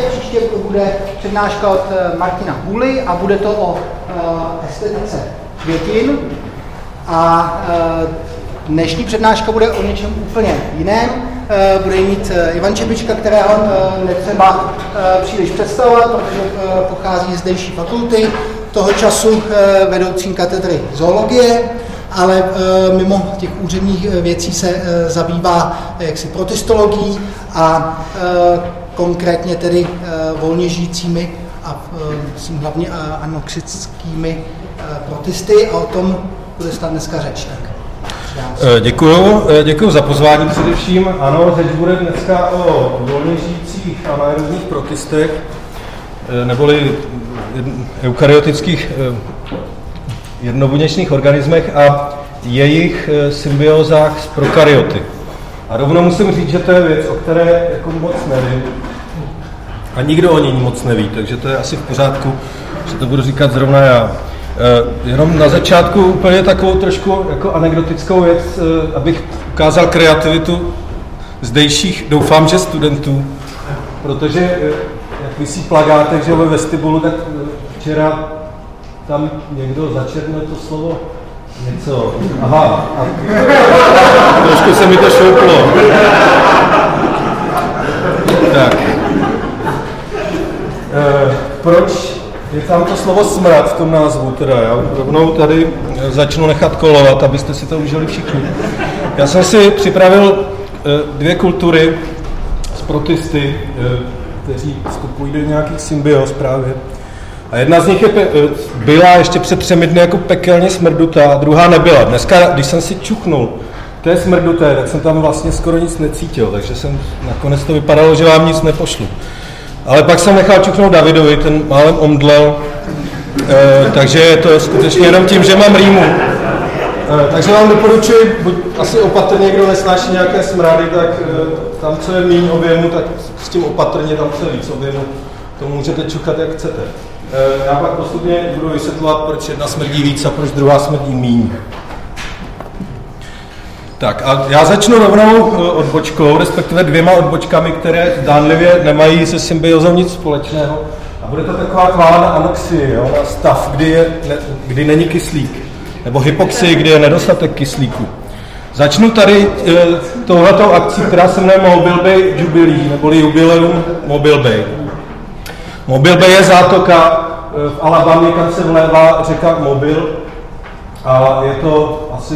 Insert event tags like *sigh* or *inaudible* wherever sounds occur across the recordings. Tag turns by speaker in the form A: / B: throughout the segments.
A: Příště bude přednáška od eh, Martina Hůly a bude to o uh, estetice květin. A uh, dnešní přednáška bude o něčem úplně jiném. Bude mít Ivan Čepička, kterého netřeba příliš představovat, protože pochází z zdejší fakulty, toho času vedoucím katedry zoologie ale mimo těch úředních věcí se zabývá jaksi protistologií a konkrétně tedy eh, volně žijícími a eh, hlavně eh, anoxickými protesty a o tom bude snad dneska řeč. Tak.
B: Děkuju, děkuju za pozvání především. Ano, řeč bude dneska o volně žijících anaerobních protistech, neboli eukaryotických jednobuněčných organismech a jejich symbiozách s prokaryoty. A rovnou musím říct, že to je věc, o které jako moc nevím. A nikdo o ní moc neví, takže to je asi v pořádku, že to budu říkat zrovna já. E, jenom na začátku úplně takovou trošku jako anekdotickou věc, e, abych ukázal kreativitu zdejších, doufám, že studentů, protože e, jak vysí plagátek, že ve vestibulu, tak včera tam někdo začernil to slovo Něco. Aha. A... Trošku se mi to šouplo. tak. E, proč je tam to slovo smrad v tom názvu? Teda já rovnou tady začnu nechat kolovat, abyste si to užili všichni. Já jsem si připravil e, dvě kultury z protisty, kteří vstupují do nějakých symbios právě. A jedna z nich je, byla ještě před třemi dny jako pekelně smrdutá, a druhá nebyla. Dneska, když jsem si čuchnul té smrduté, tak jsem tam vlastně skoro nic necítil, takže jsem nakonec to vypadalo, že vám nic nepošlu. Ale pak jsem nechal čuchnout Davidovi, ten málem omdlel, e, takže je to skutečně jenom tím, že mám rýmu. E, takže vám doporučuji, buď asi opatrně, kdo nesnáší nějaké smrady, tak e, tam, co je méně objemu, tak s tím opatrně, tam, co je víc objemu, to můžete čuchat, jak chcete. Eh, já pak postupně budu vysvětlovat, proč jedna smrdí víc a proč druhá smrdí míň. Tak a já začnu rovnou eh, odbočkou, respektive dvěma odbočkami, které zdánlivě nemají se symbiozou nic společného. A bude to taková kvána anoxie, jo, na stav, kdy, je, ne, kdy není kyslík, nebo hypoxie, kdy je nedostatek kyslíku. Začnu tady e, touhletou akcí, která se jmenuje Mobile Bay Jubilee, neboli Jubileum Mobile Bay. Mobil Bay je zátoka eh, v Alabamě, kam se vlévá řeka Mobil a je to asi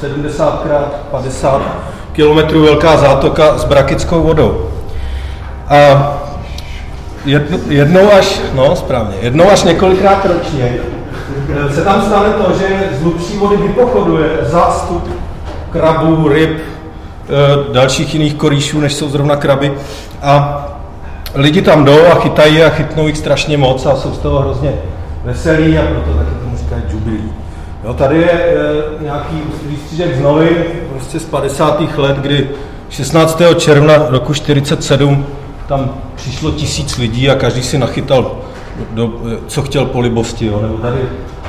B: 70 x 50 kilometrů velká zátoka s brakickou vodou. A jedno, jednou až, no správně, jednou až několikrát ročně eh, se tam stane to, že z hlubší vody vypochoduje zástup krabů, ryb, eh, dalších jiných korýšů, než jsou zrovna kraby. A lidi tam jdou a chytají a chytnou jich strašně moc a jsou z toho hrozně veselí a proto taky tomu říkají jubilí. Jo, tady je e, nějaký výstřížek z novin, prostě z 50. let, kdy 16. června roku 47 tam přišlo tisíc lidí a každý si nachytal, do, do, co chtěl po libosti. Jo. Nebo tady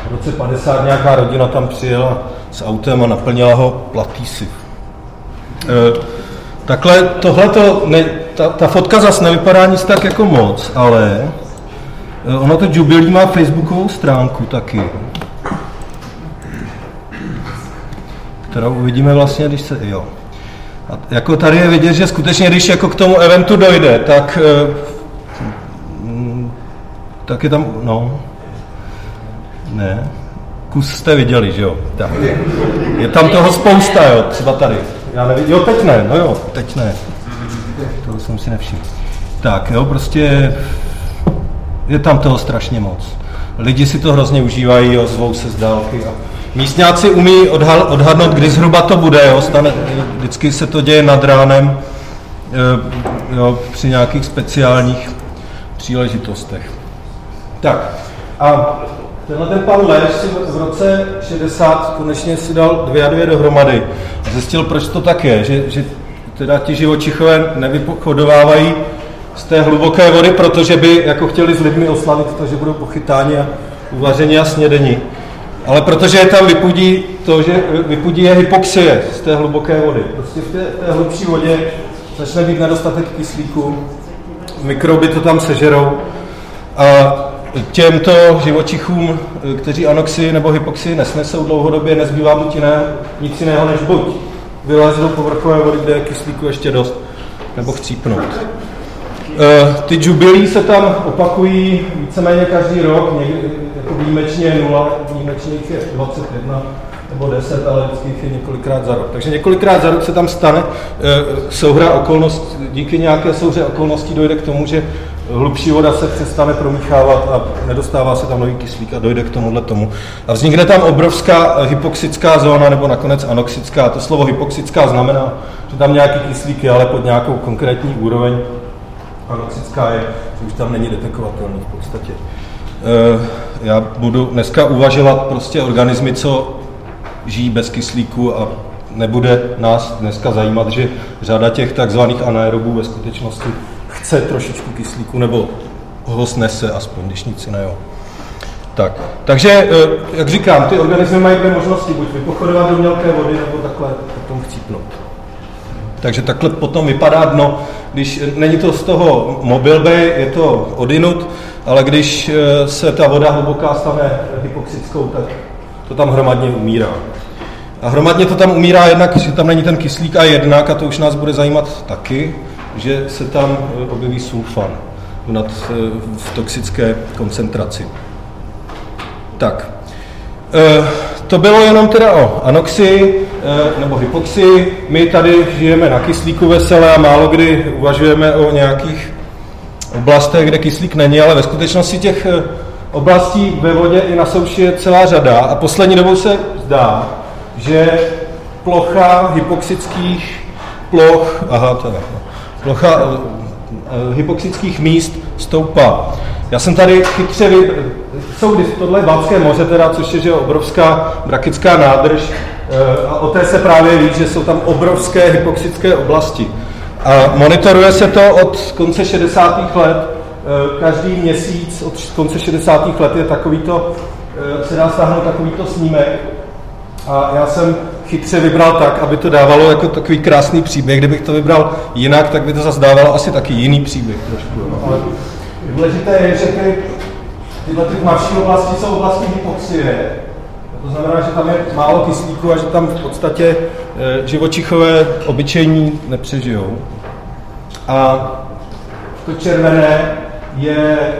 B: v roce 50 nějaká rodina tam přijela s autem a naplnila ho platýsy. E, takhle tohle to ta, ta fotka zase nevypadá nic tak jako moc, ale eh, ono to Jubilee má facebookovou stránku taky, kterou uvidíme vlastně, když se, jo. A jako tady je vidět, že skutečně, když jako k tomu eventu dojde, tak, eh, tak je tam, no, ne, kus jste viděli, že jo, tak. Je tam toho spousta, jo, třeba tady. Já nevím, jo, teď ne, no jo, teď ne to jsem si nevšiml. Tak jo, prostě je tam toho strašně moc. Lidi si to hrozně užívají, ozvou se z dálky. A místňáci umí odhadnout, kdy zhruba to bude. Jo. Stane, vždycky se to děje nad ránem eh, jo, při nějakých speciálních příležitostech. Tak a tenhle ten pan Léš si v roce 60 konečně si dal dvě a dvě dohromady. Zjistil, proč to tak je, že, že teda ti živočichové nevychodovávají z té hluboké vody, protože by jako chtěli s lidmi oslavit to, že budou pochytáni a uvaření a snědení. Ale protože je tam vypudí to, že vypudí je hypoxie z té hluboké vody. Prostě v té, té hlubší vodě začne být nedostatek kyslíku, mikroby to tam sežerou. A těmto živočichům, kteří anoxy nebo hypoxy nesnesou dlouhodobě, nezbývá buď jiné, nic jiného, než buď vylezou do povrchové vody, kde je kyslíku ještě dost, nebo chcípnout. E, ty jubilí se tam opakují víceméně každý rok, někdy výjimečně nula, výjimečně je 21 nebo 10, ale vždycky je několikrát za rok. Takže několikrát za rok se tam stane e, souhra okolností, díky nějaké souhře okolností dojde k tomu, že hlubší voda se přestane promíchávat a nedostává se tam nový kyslík a dojde k tomuhle tomu. A vznikne tam obrovská hypoxická zóna nebo nakonec anoxická. To slovo hypoxická znamená, že tam nějaký kyslík je, ale pod nějakou konkrétní úroveň. Anoxická je, že už tam není detekovatelný v podstatě. E, já budu dneska uvažovat prostě organismy, co žijí bez kyslíku a nebude nás dneska zajímat, že řada těch takzvaných anaerobů ve skutečnosti chce trošičku kyslíku, nebo ho snese aspoň, když nic jiného. Tak, takže, eh, jak říkám, ty organismy mají dvě možnosti, buď vypochodovat do mělké vody, nebo takhle potom chcípnout. Takže takhle potom vypadá dno, když není to z toho mobilby, je to odinut, ale když eh, se ta voda hluboká stane hypoxickou, tak to tam hromadně umírá. A hromadně to tam umírá jednak, že tam není ten kyslík a jednak, a to už nás bude zajímat taky, že se tam eh, objeví sulfan nad, eh, v toxické koncentraci. Tak, eh, to bylo jenom teda o anoxii nebo hypoxii. My tady žijeme na kyslíku veselé a málo kdy uvažujeme o nějakých oblastech, kde kyslík není, ale ve skutečnosti těch oblastí ve vodě i na souši je celá řada a poslední dobou se zdá, že plocha hypoxických ploch, aha, to je, plocha uh, hypoxických míst stoupá. Já jsem tady chytře, vy... jsou, tohle je Balské moře teda, což je že obrovská brakická nádrž a o té se právě ví, že jsou tam obrovské hypoxické oblasti. A monitoruje se to od konce 60. let, uh, každý měsíc od konce 60. let je takovýto, se dá stáhnout takovýto snímek. A já jsem chytře vybral tak, aby to dávalo jako takový krásný příběh. Kdybych to vybral jinak, tak by to zase dávalo asi taky jiný příběh trošku. No. Ale důležité je, že ty, tyhle ty tmavší oblasti jsou oblasti hypoxie. To znamená, že tam je málo kyslíku a že tam v podstatě živočichové obyčejní nepřežijou. A to červené je e,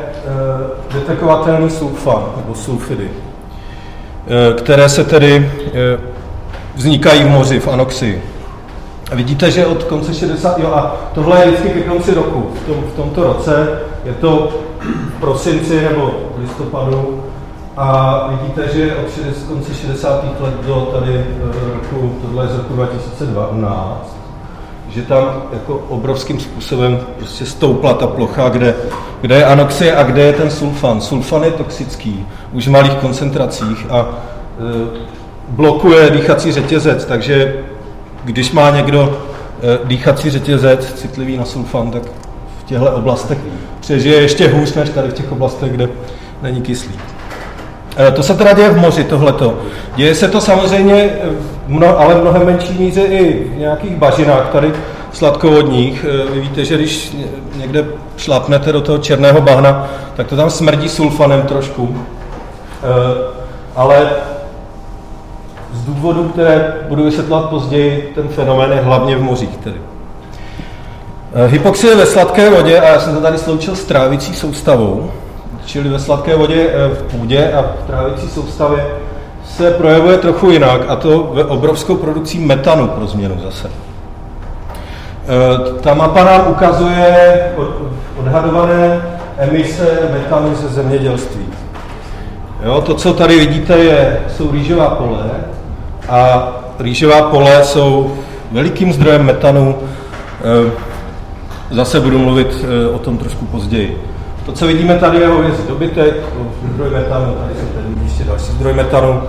B: detekovatelný sulfan nebo sulfidy, e, které se tedy vznikají v moři, v anoxii. A vidíte, že od konce 60. Jo, a tohle je vždycky ke konci roku. V, tom, v tomto roce je to v prosinci nebo v listopadu. A vidíte, že od 60, konce 60. let do tady e, roku, tohle je z roku 2012, že tam jako obrovským způsobem prostě stoupla ta plocha, kde, kde je anoxie a kde je ten sulfan. Sulfan je toxický, už v malých koncentracích a e, blokuje dýchací řetězec, takže když má někdo eh, dýchací řetězec citlivý na sulfan, tak v těchto oblastech přežije ještě hůř než tady v těch oblastech, kde není kyslík. Eh, to se teda děje v moři, tohleto. Děje se to samozřejmě, mno, ale v mnohem menší míře i v nějakých bažinách tady sladkovodních. Eh, vy víte, že když někde šlapnete do toho černého bahna, tak to tam smrdí sulfanem trošku. Ale z důvodů, které budu vysvětlovat později, ten fenomén je hlavně v mořích. Tedy. Eh, hypoxie ve sladké vodě, a já jsem to tady sloučil s trávicí soustavou, čili ve sladké vodě eh, v půdě a v trávicí soustavě se projevuje trochu jinak, a to ve obrovskou produkcí metanu pro změnu zase. Eh, ta mapa nám ukazuje odhadované emise metanu ze zemědělství. Jo, to, co tady vidíte, je, jsou rýžová pole, a rýžová pole jsou velikým zdrojem metanu. Eh, zase budu mluvit o tom trošku později. To, co vidíme tady, je hovězí dobytek, zdroj metanu, tady jsou tady ještě další zdroj metanu.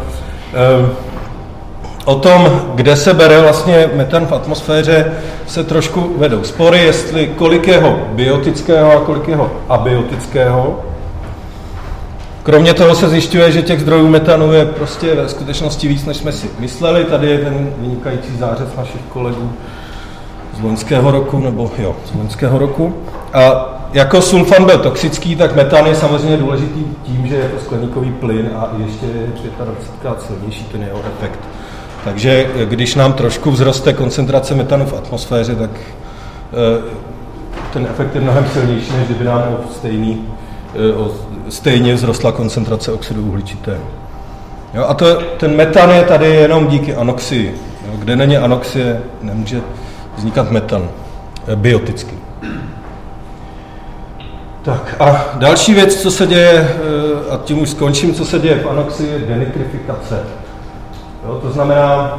B: Eh, o tom, kde se bere vlastně metan v atmosféře, se trošku vedou spory, jestli kolik jeho biotického a kolik jeho abiotického. Kromě toho se zjišťuje, že těch zdrojů metanu je prostě ve skutečnosti víc, než jsme si mysleli. Tady je ten vynikající zářez našich kolegů z loňského roku, nebo jo, z loňského roku. A jako sulfan byl toxický, tak metan je samozřejmě důležitý tím, že je to skleníkový plyn a ještě je 25 silnější ten jeho efekt. Takže když nám trošku vzroste koncentrace metanu v atmosféře, tak eh, ten efekt je mnohem silnější, než kdyby nám o stejný, eh, o stejně vzrostla koncentrace oxidu uhličitého. Jo, a to, ten metan je tady jenom díky anoxii. Jo, kde není anoxie, nemůže vznikat metan eh, bioticky. Tak a další věc, co se děje, a tím už skončím, co se děje v anoxii, je denitrifikace. Jo, to znamená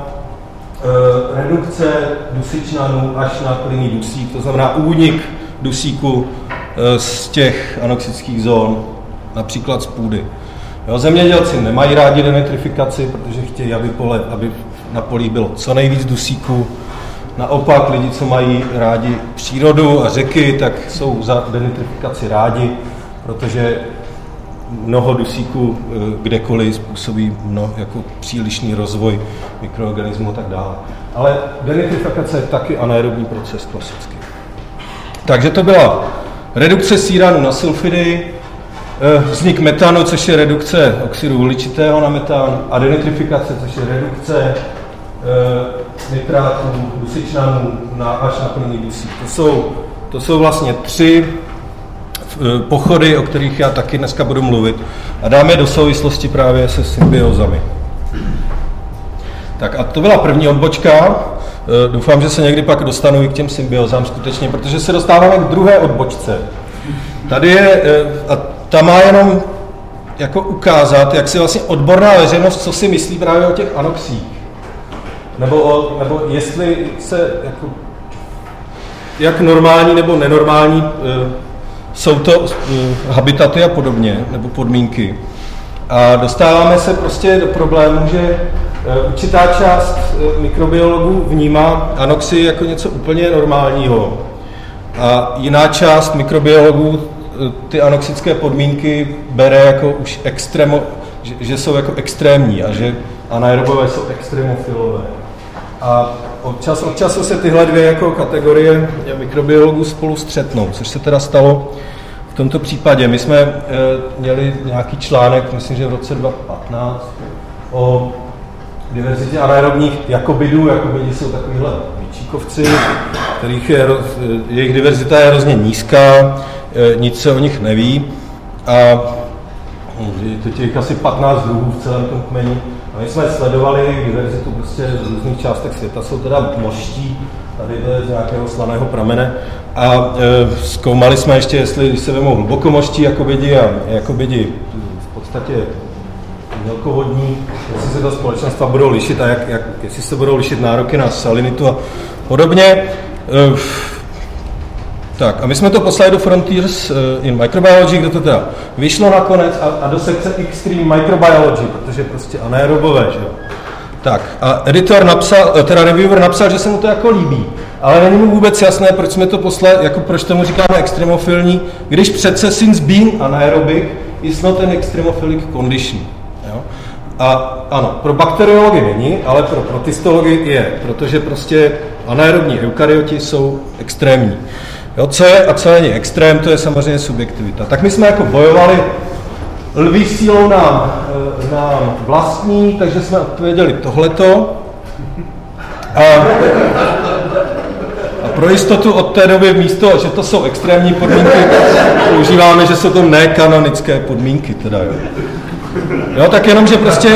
B: e, redukce dusičnanů až na plynný dusík, to znamená únik dusíku e, z těch anoxických zón, například z půdy. Jo, zemědělci nemají rádi denitrifikaci, protože chtějí, aby, pole, aby na polích bylo co nejvíc dusíku. Naopak lidi, co mají rádi přírodu a řeky, tak jsou za denitrifikaci rádi, protože mnoho dusíků eh, kdekoliv způsobí mnoho, jako přílišný rozvoj mikroorganismů a tak dále. Ale denitrifikace je taky anaerobní proces klasický. Takže to byla redukce síranu na sulfidy, eh, vznik metanu, což je redukce oxidu uhličitého na metan, a denitrifikace, což je redukce eh, nitrátů, dusičnanů na, až na plný dusík. To jsou, to jsou vlastně tři Eh, pochody, o kterých já taky dneska budu mluvit, a dáme do souvislosti právě se symbiozami. Tak a to byla první odbočka. Eh, doufám, že se někdy pak dostanu i k těm symbiozám skutečně, protože se dostáváme k druhé odbočce. Tady je, eh, a ta má jenom jako ukázat, jak si vlastně odborná veřejnost, co si myslí právě o těch anoxích. Nebo, o, nebo jestli se jako, jak normální nebo nenormální jsou to uh, habitaty a podobně, nebo podmínky. A dostáváme se prostě do problému, že uh, určitá část mikrobiologů vnímá anoxii jako něco úplně normálního. A jiná část mikrobiologů ty anoxické podmínky bere jako už extremo, že, že jsou jako extrémní a že anaerobové jsou extremofilové. A občas od času se tyhle dvě jako kategorie mikrobiologů spolu střetnou, což se teda stalo v tomto případě. My jsme e, měli nějaký článek, myslím, že v roce 2015, o diverzitě anaerobních jakobidů. Jakobidi jsou takovýhle výčíkovci, kterých je, jejich diverzita je hrozně nízká, e, nic se o nich neví. A je to těch asi 15 druhů v celém tom kmeni. A my jsme sledovali diverzitu prostě z různých částech světa. Jsou teda moští, tady to je z nějakého slaného pramene. A e, zkoumali jsme ještě, jestli když se vemou hlubokomoští jakobidi a jakobidi v podstatě mělkovodní, jestli se ta společenstva budou lišit a jak, jak, jestli se budou lišit nároky na salinitu a podobně. E, tak a my jsme to poslali do Frontiers eh, in Microbiology, kde to teda vyšlo nakonec a, a do sekce Extreme Microbiology, protože prostě anaerobové, že jo. Tak a editor napsal, eh, teda reviewer napsal, že se mu to jako líbí, ale není mu vůbec jasné, proč jsme to poslali, jako proč tomu říkáme extremofilní, když přece since being anaerobic is not an extremophilic condition. Jo? A ano, pro bakteriology není, ale pro protistology je, protože prostě anaerobní eukaryoti jsou extrémní. Jo, co je a co není extrém, to je samozřejmě subjektivita. Tak my jsme jako bojovali lví sílou nám, eh, nám vlastní, takže jsme odpověděli tohleto. A, a pro jistotu od té doby místo, že to jsou extrémní podmínky, používáme, že jsou to nekanonické podmínky. Teda, jo. jo, tak jenom, že prostě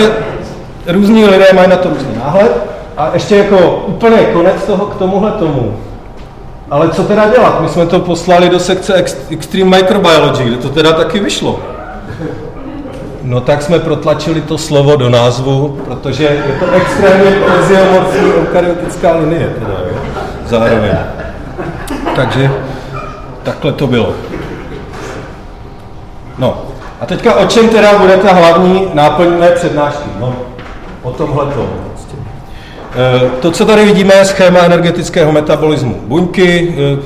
B: různí lidé mají na to různý náhled. A ještě jako úplně konec toho k tomuhle tomu. Ale co teda dělat? My jsme to poslali do sekce Extreme Microbiology, kde to teda taky vyšlo. No tak jsme protlačili to slovo do názvu, protože je to extrémně pleziomorfní eukaryotická linie teda, jo? zároveň. Takže takhle to bylo. No a teďka o čem teda bude ta hlavní náplň mé přednášky? No, o tomhle to. Eh, to, co tady vidíme, je schéma energetického metabolismu buňky, eh,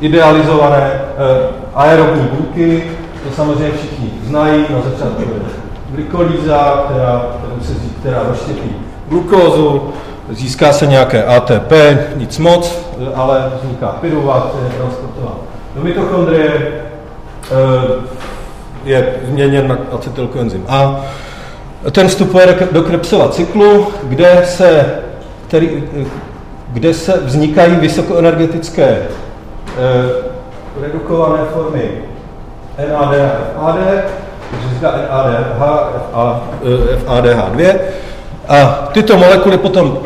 B: idealizované eh, aerobní buňky, to samozřejmě všichni znají, na začátku je glykolíza, která, která rozštěpí glukózu, získá se nějaké ATP, nic moc, ale vzniká pyruvat, je transportován do mitochondrie je změněn na acetylkoenzym A. Ten vstupuje do Krebsova cyklu, kde se, který, kde se vznikají vysokoenergetické eh, redukované formy NAD a FAD, takže říká NADH, FADH2. A tyto molekuly potom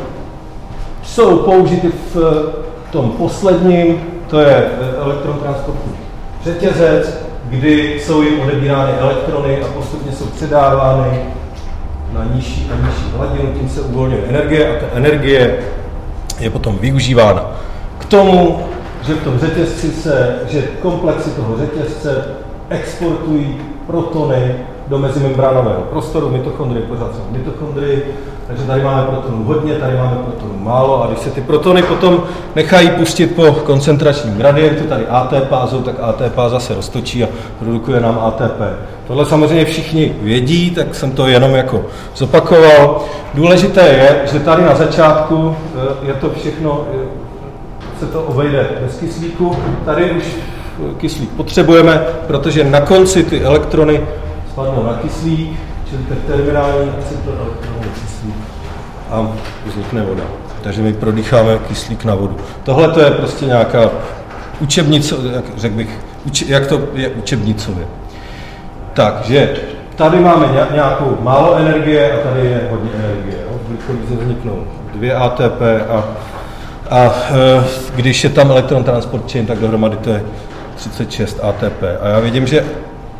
B: jsou použity v tom posledním, to je eh, elektron transportní řetězec, kdy jsou jim odebírány elektrony a postupně jsou předávány nižší a nižší hladinu, tím se uvolňuje energie a ta energie je potom využívána. K tomu, že v tom řetězci se, že komplexy toho řetězce exportují protony do mezimembránového prostoru, mitochondrie pořád jsou mitochondrie, takže tady máme protonů hodně, tady máme protonů málo a když se ty protony potom nechají pustit po koncentračním gradientu, tady ATP tak ATP zase roztočí a produkuje nám ATP. Tohle samozřejmě všichni vědí, tak jsem to jenom jako zopakoval. Důležité je, že tady na začátku eh, je to všechno, se to obejde bez kyslíku. Tady už kyslík potřebujeme, protože na konci ty elektrony spadnou na kyslík, čili terminální acetylenktronů kyslík a vznikne voda. Takže my prodýcháme kyslík na vodu. Tohle to je prostě nějaká učebnice, jak řekl bych, jak to je učebnicově. Takže tady máme nějakou málo energie a tady je hodně energie. V glykolíze vzniknou dvě ATP a, a e, když je tam elektron transport chain, tak dohromady to je 36 ATP. A já vidím, že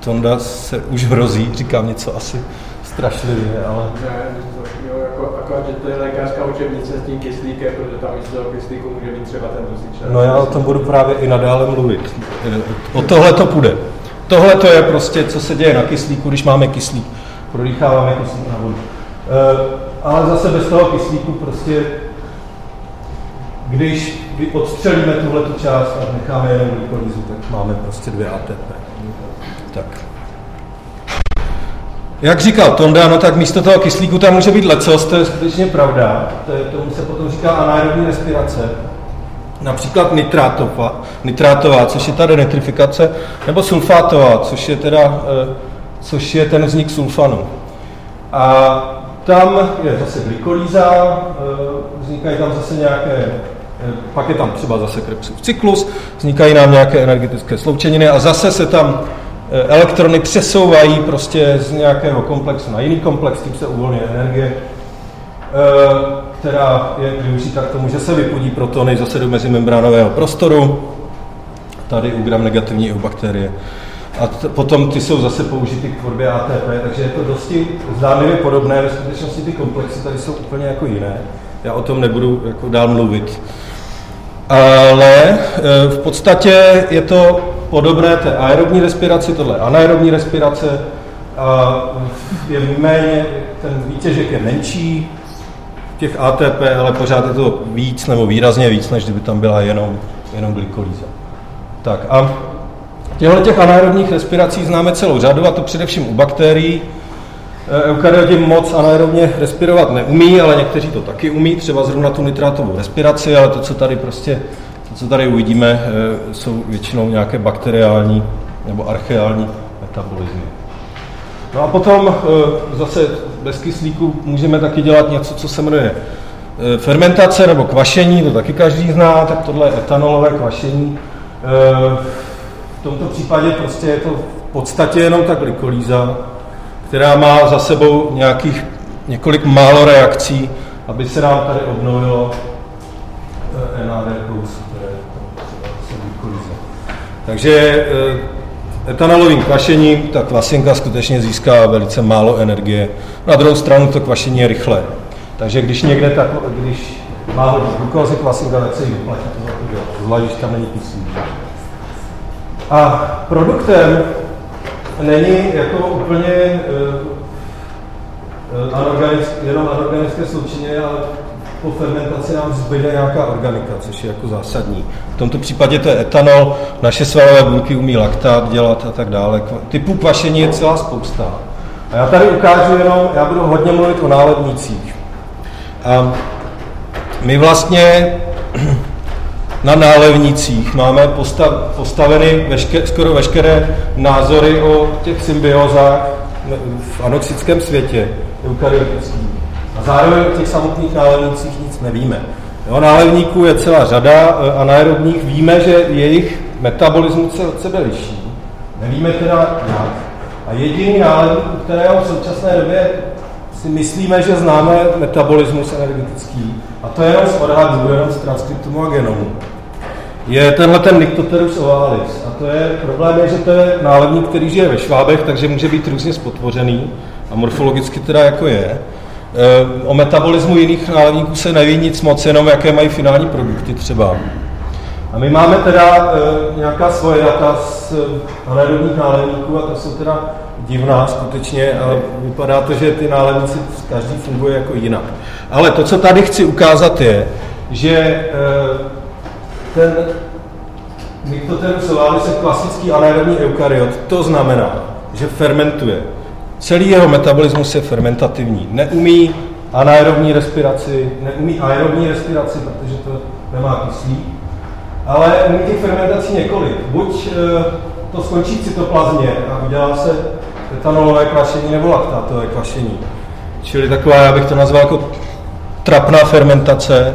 B: Tonda se už hrozí, říkám něco asi strašlivě, ale...
C: Jo, jako, akorát, že to je lékařská učebnice s tím kyslíkem, protože tam místo toho kyslíku může být třeba ten.
B: No já o tom budu právě i nadále mluvit. O tohle to půjde. Tohle to je prostě, co se děje na kyslíku, když máme kyslík. Prodýcháváme kyslík na vodu. E, ale zase bez toho kyslíku prostě, když odstřelíme tuhle tu část a necháme jenom glykolízu, tak máme prostě dvě ATP. Tak. Jak říkal Tonda, no tak místo toho kyslíku tam může být lecos, to je skutečně pravda. To je, tomu se potom říká anaerobní respirace. Například nitrátová, nitrátová, což je ta denitrifikace, nebo sulfátová, což je teda, eh, což je ten vznik sulfanu. A tam je zase glykolíza, eh, vznikají tam zase nějaké, eh, pak je tam třeba zase Krebsův cyklus, vznikají nám nějaké energetické sloučeniny a zase se tam elektrony přesouvají prostě z nějakého komplexu na jiný komplex, tím se uvolňuje energie která je využita k tomu, že se vypudí protony zase do mezimembránového prostoru, tady u gram negativní u bakterie. A t- potom ty jsou zase použity k tvorbě ATP, takže je to dosti zdánlivě podobné, ve skutečnosti ty komplexy tady jsou úplně jako jiné. Já o tom nebudu jako dál mluvit. Ale e, v podstatě je to podobné té aerobní respiraci, tohle anaerobní respirace, a je méně, ten výtěžek je menší, těch ATP, ale pořád je to víc nebo výrazně víc, než kdyby tam byla jenom, jenom glykolíza. Tak a těchto těch anaerobních respirací známe celou řadu, a to především u bakterií. E, eukaryoti moc anaerobně respirovat neumí, ale někteří to taky umí, třeba zrovna tu nitrátovou respiraci, ale to, co tady prostě, to, co tady uvidíme, e, jsou většinou nějaké bakteriální nebo archeální metabolizmy. No a potom e, zase bez kyslíku můžeme taky dělat něco, co se jmenuje e, fermentace nebo kvašení, to taky každý zná, tak tohle je etanolové kvašení. V tomto případě prostě je to v podstatě jenom ta glykolíza, která má za sebou nějakých několik málo reakcí, aby se nám tady obnovilo NAD+. Takže etanolovým kvašením ta kvasinka skutečně získá velice málo energie. Na druhou stranu to kvašení je rychlé. Takže když někde tak, když má hodně glukózy kvasinka, tak se jí vyplatí to udělat, zvlášť, když tam není kyslík. A produktem není jako úplně uh, anorganické, jenom anorganické sloučení, ale po fermentaci nám zbyde nějaká organika, což je jako zásadní. V tomto případě to je etanol, naše svalové buňky umí laktát dělat a tak dále. Typů kvašení je celá spousta. A já tady ukážu jenom, já budu hodně mluvit o nálednicích. A my vlastně *clears throat* na nálevnicích máme postav, postaveny veške, skoro veškeré názory o těch symbiozách v anoxickém světě, eukaryotickým. A zároveň o těch samotných nálevnicích nic nevíme. Jo, nálevníků je celá řada, e, anaerobních víme, že jejich metabolismus se od sebe liší. Nevíme teda jak. A jediný nálevník, u kterého v současné době si myslíme, že známe metabolismus energetický, a to je jenom z odhadů, jenom z transkriptomu a genomu, je tenhle ten Nyctoterus ovalis. A to je, problém je, že to je nálevník, který žije ve švábech, takže může být různě spotvořený a morfologicky teda jako je. E, o metabolismu jiných nálevníků se neví nic moc, jenom jaké mají finální produkty třeba. A my máme teda e, nějaká svoje data z anaerobních nálevníků a to jsou teda divná skutečně a vypadá to, že ty nálevníci každý funguje jako jinak. Ale to, co tady chci ukázat je, že ten solaris je klasický anaerobní eukaryot. To znamená, že fermentuje. Celý jeho metabolismus je fermentativní. Neumí anaerobní respiraci, neumí aerobní respiraci, protože to nemá kyslík, ale umí těch fermentací několik. Buď e, to skončí v cytoplazmě a udělá se etanolové kvašení nebo laktátové kvašení. Čili taková, já bych to nazval jako trapná fermentace,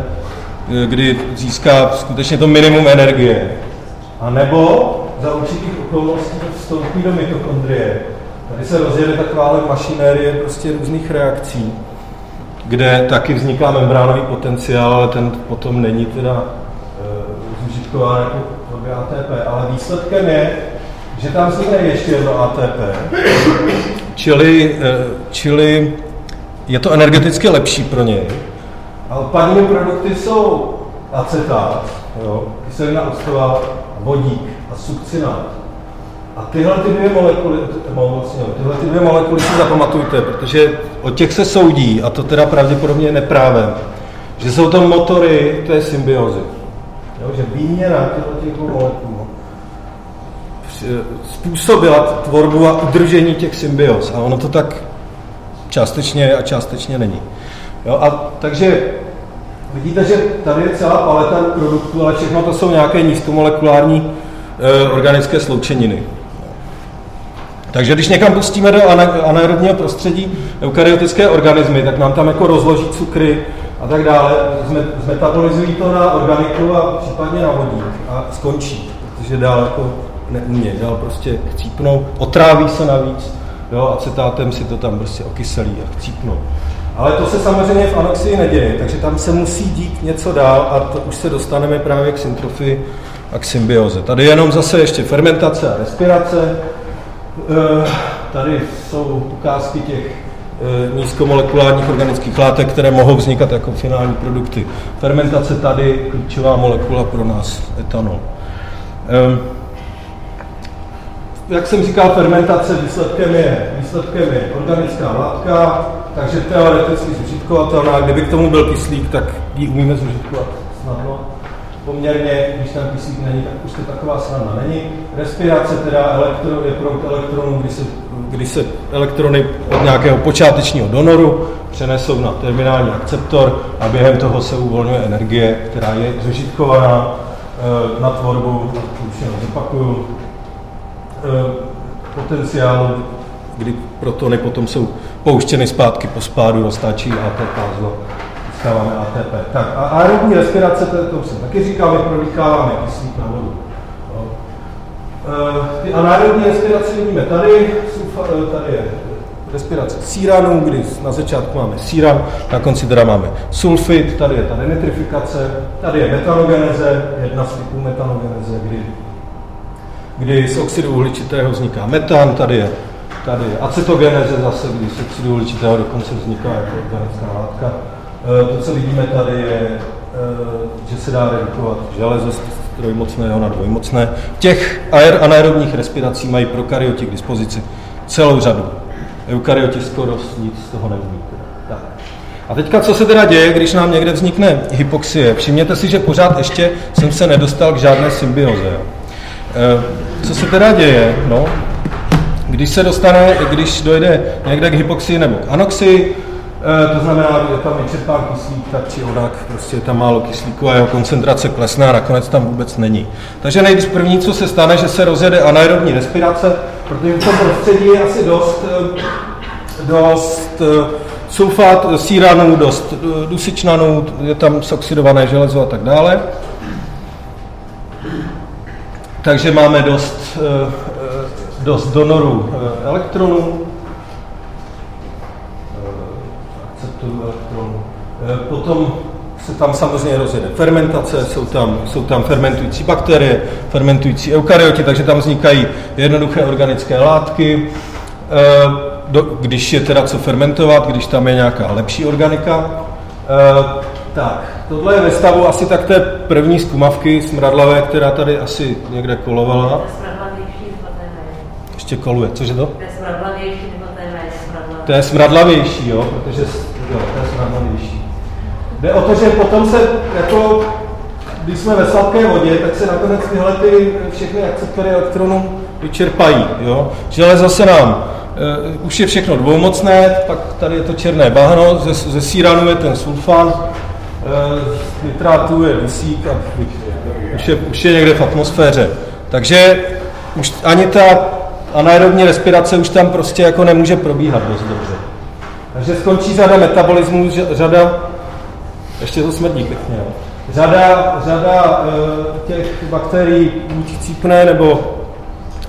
B: eh, kdy získá skutečně to minimum energie. A nebo za určitých okolností vstoupí do mitochondrie. Tady se rozjede taková mašinérie prostě různých reakcí, kde taky vzniká membránový potenciál, ale ten potom není teda e, zužitkován jako ATP. Ale výsledkem je, že tam vznikne ještě jedno ATP, čili, eh, čili je to energeticky lepší pro něj. Ale padní produkty jsou acetát, jo, kyselina octová, vodík a sukcinát. A tyhle ty dvě molekuly, tyhle ty dvě molekuly si zapamatujte, protože o těch se soudí, a to teda pravděpodobně neprávem, že jsou to motory té symbiozy. Jo, že výměna těchto těch molekul způsobila tvorbu a udržení těch symbioz. A ono to tak částečně a částečně není. Jo, a takže vidíte, že tady je celá paleta produktů, ale všechno to jsou nějaké nízkomolekulární e, organické sloučeniny. Takže když někam pustíme do anaerobního prostředí eukaryotické organismy, tak nám tam jako rozloží cukry a tak dále, zmetabolizují to na organiku a případně na vodík a skončí, protože dál jako neumí, dál prostě chcípnou, otráví se navíc, jo, acetátem si to tam prostě okyselí a chcípnou. Ale to se samozřejmě v anoxii neděje, takže tam se musí dít něco dál a to už se dostaneme právě k syntrofii a k symbioze. Tady jenom zase ještě fermentace a respirace. Eh, tady jsou ukázky těch eh, nízkomolekulárních organických látek, které mohou vznikat jako finální produkty. Fermentace tady, klíčová molekula pro nás, etanol. Ehm, jak jsem říkal, fermentace výsledkem je, výsledkem je organická látka, takže teoreticky zužitkovatelná. Kdyby k tomu byl kyslík, tak ji umíme zužitkovat snadno. Poměrně, když tam kyslík není, tak to taková snadná není. Respirace teda elektro, je proud elektronů, kdy se, kdy se elektrony od nějakého počátečního donoru přenesou na terminální akceptor a během toho se uvolňuje energie, která je zužitkovaná eh, na tvorbu, už jenom zopakuju, Eh, potenciálu, kdy protony potom jsou pouštěny zpátky po spádu, roztáčí ATP, zlo, získáváme ATP. Tak a aerobní respirace, to, to jsem taky říkal, my prodýcháváme kyslík na vodu. No. E, ty anaerobní respirace vidíme tady, eh, tady je respirace síranů, kdy na začátku máme síran, na konci teda máme sulfit, tady je ta denitrifikace, tady je metanogeneze, jedna z typů metanogeneze, kdy kdy z oxidu uhličitého vzniká metan, tady je, tady je acetogeneze zase, kdy z oxidu uhličitého dokonce vzniká jako organická látka. E, to, co vidíme tady, je, e, že se dá redukovat železo z trojmocného na dvojmocné. Těch aer anaerobních respirací mají prokaryoti k dispozici celou řadu. Eukaryoti skoro nic z toho neumí. A teďka, co se teda děje, když nám někde vznikne hypoxie? Všimněte si, že pořád ještě jsem se nedostal k žádné symbioze. Eh, co se teda děje? No, když se dostane, když dojde někde k hypoxii nebo k anoxii, to znamená, že je tam vyčerpán kyslík, tak či onak, prostě je tam málo kyslíku a jeho koncentrace klesne a nakonec tam vůbec není. Takže nejdřív první, co se stane, že se rozjede anaerobní respirace, protože v tom prostředí je asi dost, eh, dost eh, sulfát síranů, dost dusičnanů, je tam soxidované železo a tak dále. Takže máme dost, dost donorů elektronů, Potom se tam samozřejmě rozjede fermentace, jsou tam, jsou tam fermentující bakterie, fermentující eukaryoti, takže tam vznikají jednoduché organické látky. Do, když je teda co fermentovat, když tam je nějaká lepší organika. Tak, tohle je ve stavu asi tak té první zkumavky smradlavé, která tady asi někde kolovala. Ještě koluje, cože to?
D: To je smradlavější, nebo to je méně smradlavé?
B: To je smradlavější, jo, protože jo, to je smradlavější. Jde o to, že potom se, jako, když jsme ve sladké vodě, tak se nakonec tyhle ty všechny akceptory elektronů vyčerpají. Jo. Železo se nám, uh, už je všechno dvoumocné, pak tady je to černé bahno, ze, ze síranu je ten sulfan, uh, nitrátů je dusík a už je, už je někde v atmosféře. Takže už ani ta anaerobní respirace už tam prostě jako nemůže probíhat dost dobře. Takže skončí řada metabolismů, řada, ještě to smrdí pěkně, řada, řada e, těch bakterií buď cípne nebo,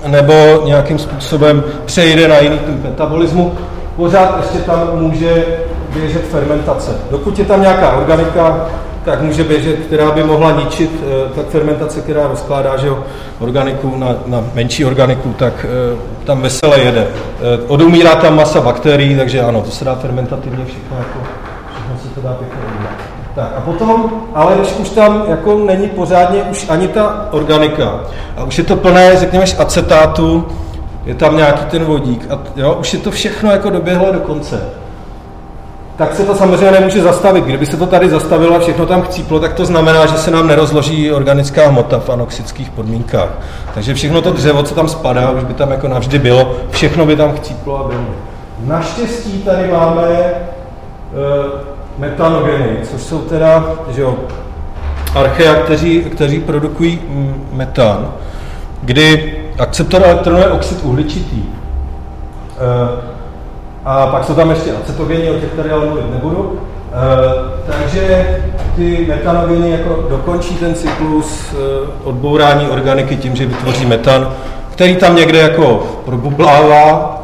B: nebo nějakým způsobem přejde na jiný typ metabolismu. Pořád ještě tam může běžet fermentace. Dokud je tam nějaká organika, tak může běžet, která by mohla ničit, eh, ta fermentace, která rozkládá že jo, organiku na, na menší organiku, tak eh, tam vesele jede. Odumírá tam masa bakterií, takže ano, to se dá fermentativně všechno, jako, všechno se to dá pěkně udělat. Tak a potom, ale když už tam jako není pořádně už ani ta organika a už je to plné, řekněme, acetátu, je tam nějaký ten vodík a jo, už je to všechno jako doběhlo do konce tak se to samozřejmě nemůže zastavit. Kdyby se to tady zastavilo a všechno tam chcíplo, tak to znamená, že se nám nerozloží organická hmota v anoxických podmínkách. Takže všechno to dřevo, co tam spadá, už by tam jako navždy bylo, všechno by tam chcíplo a bylo. Naštěstí tady máme e, metanogeny, což jsou teda, že jo, archea, kteří, kteří produkují metan, kdy akceptor elektronu je oxid uhličitý. E, a pak jsou tam ještě acetogeny, o těch tady ale mluvit nebudu. E, takže ty metanogeny jako dokončí ten cyklus e, odbourání organiky tím, že vytvoří metan, který tam někde jako probublává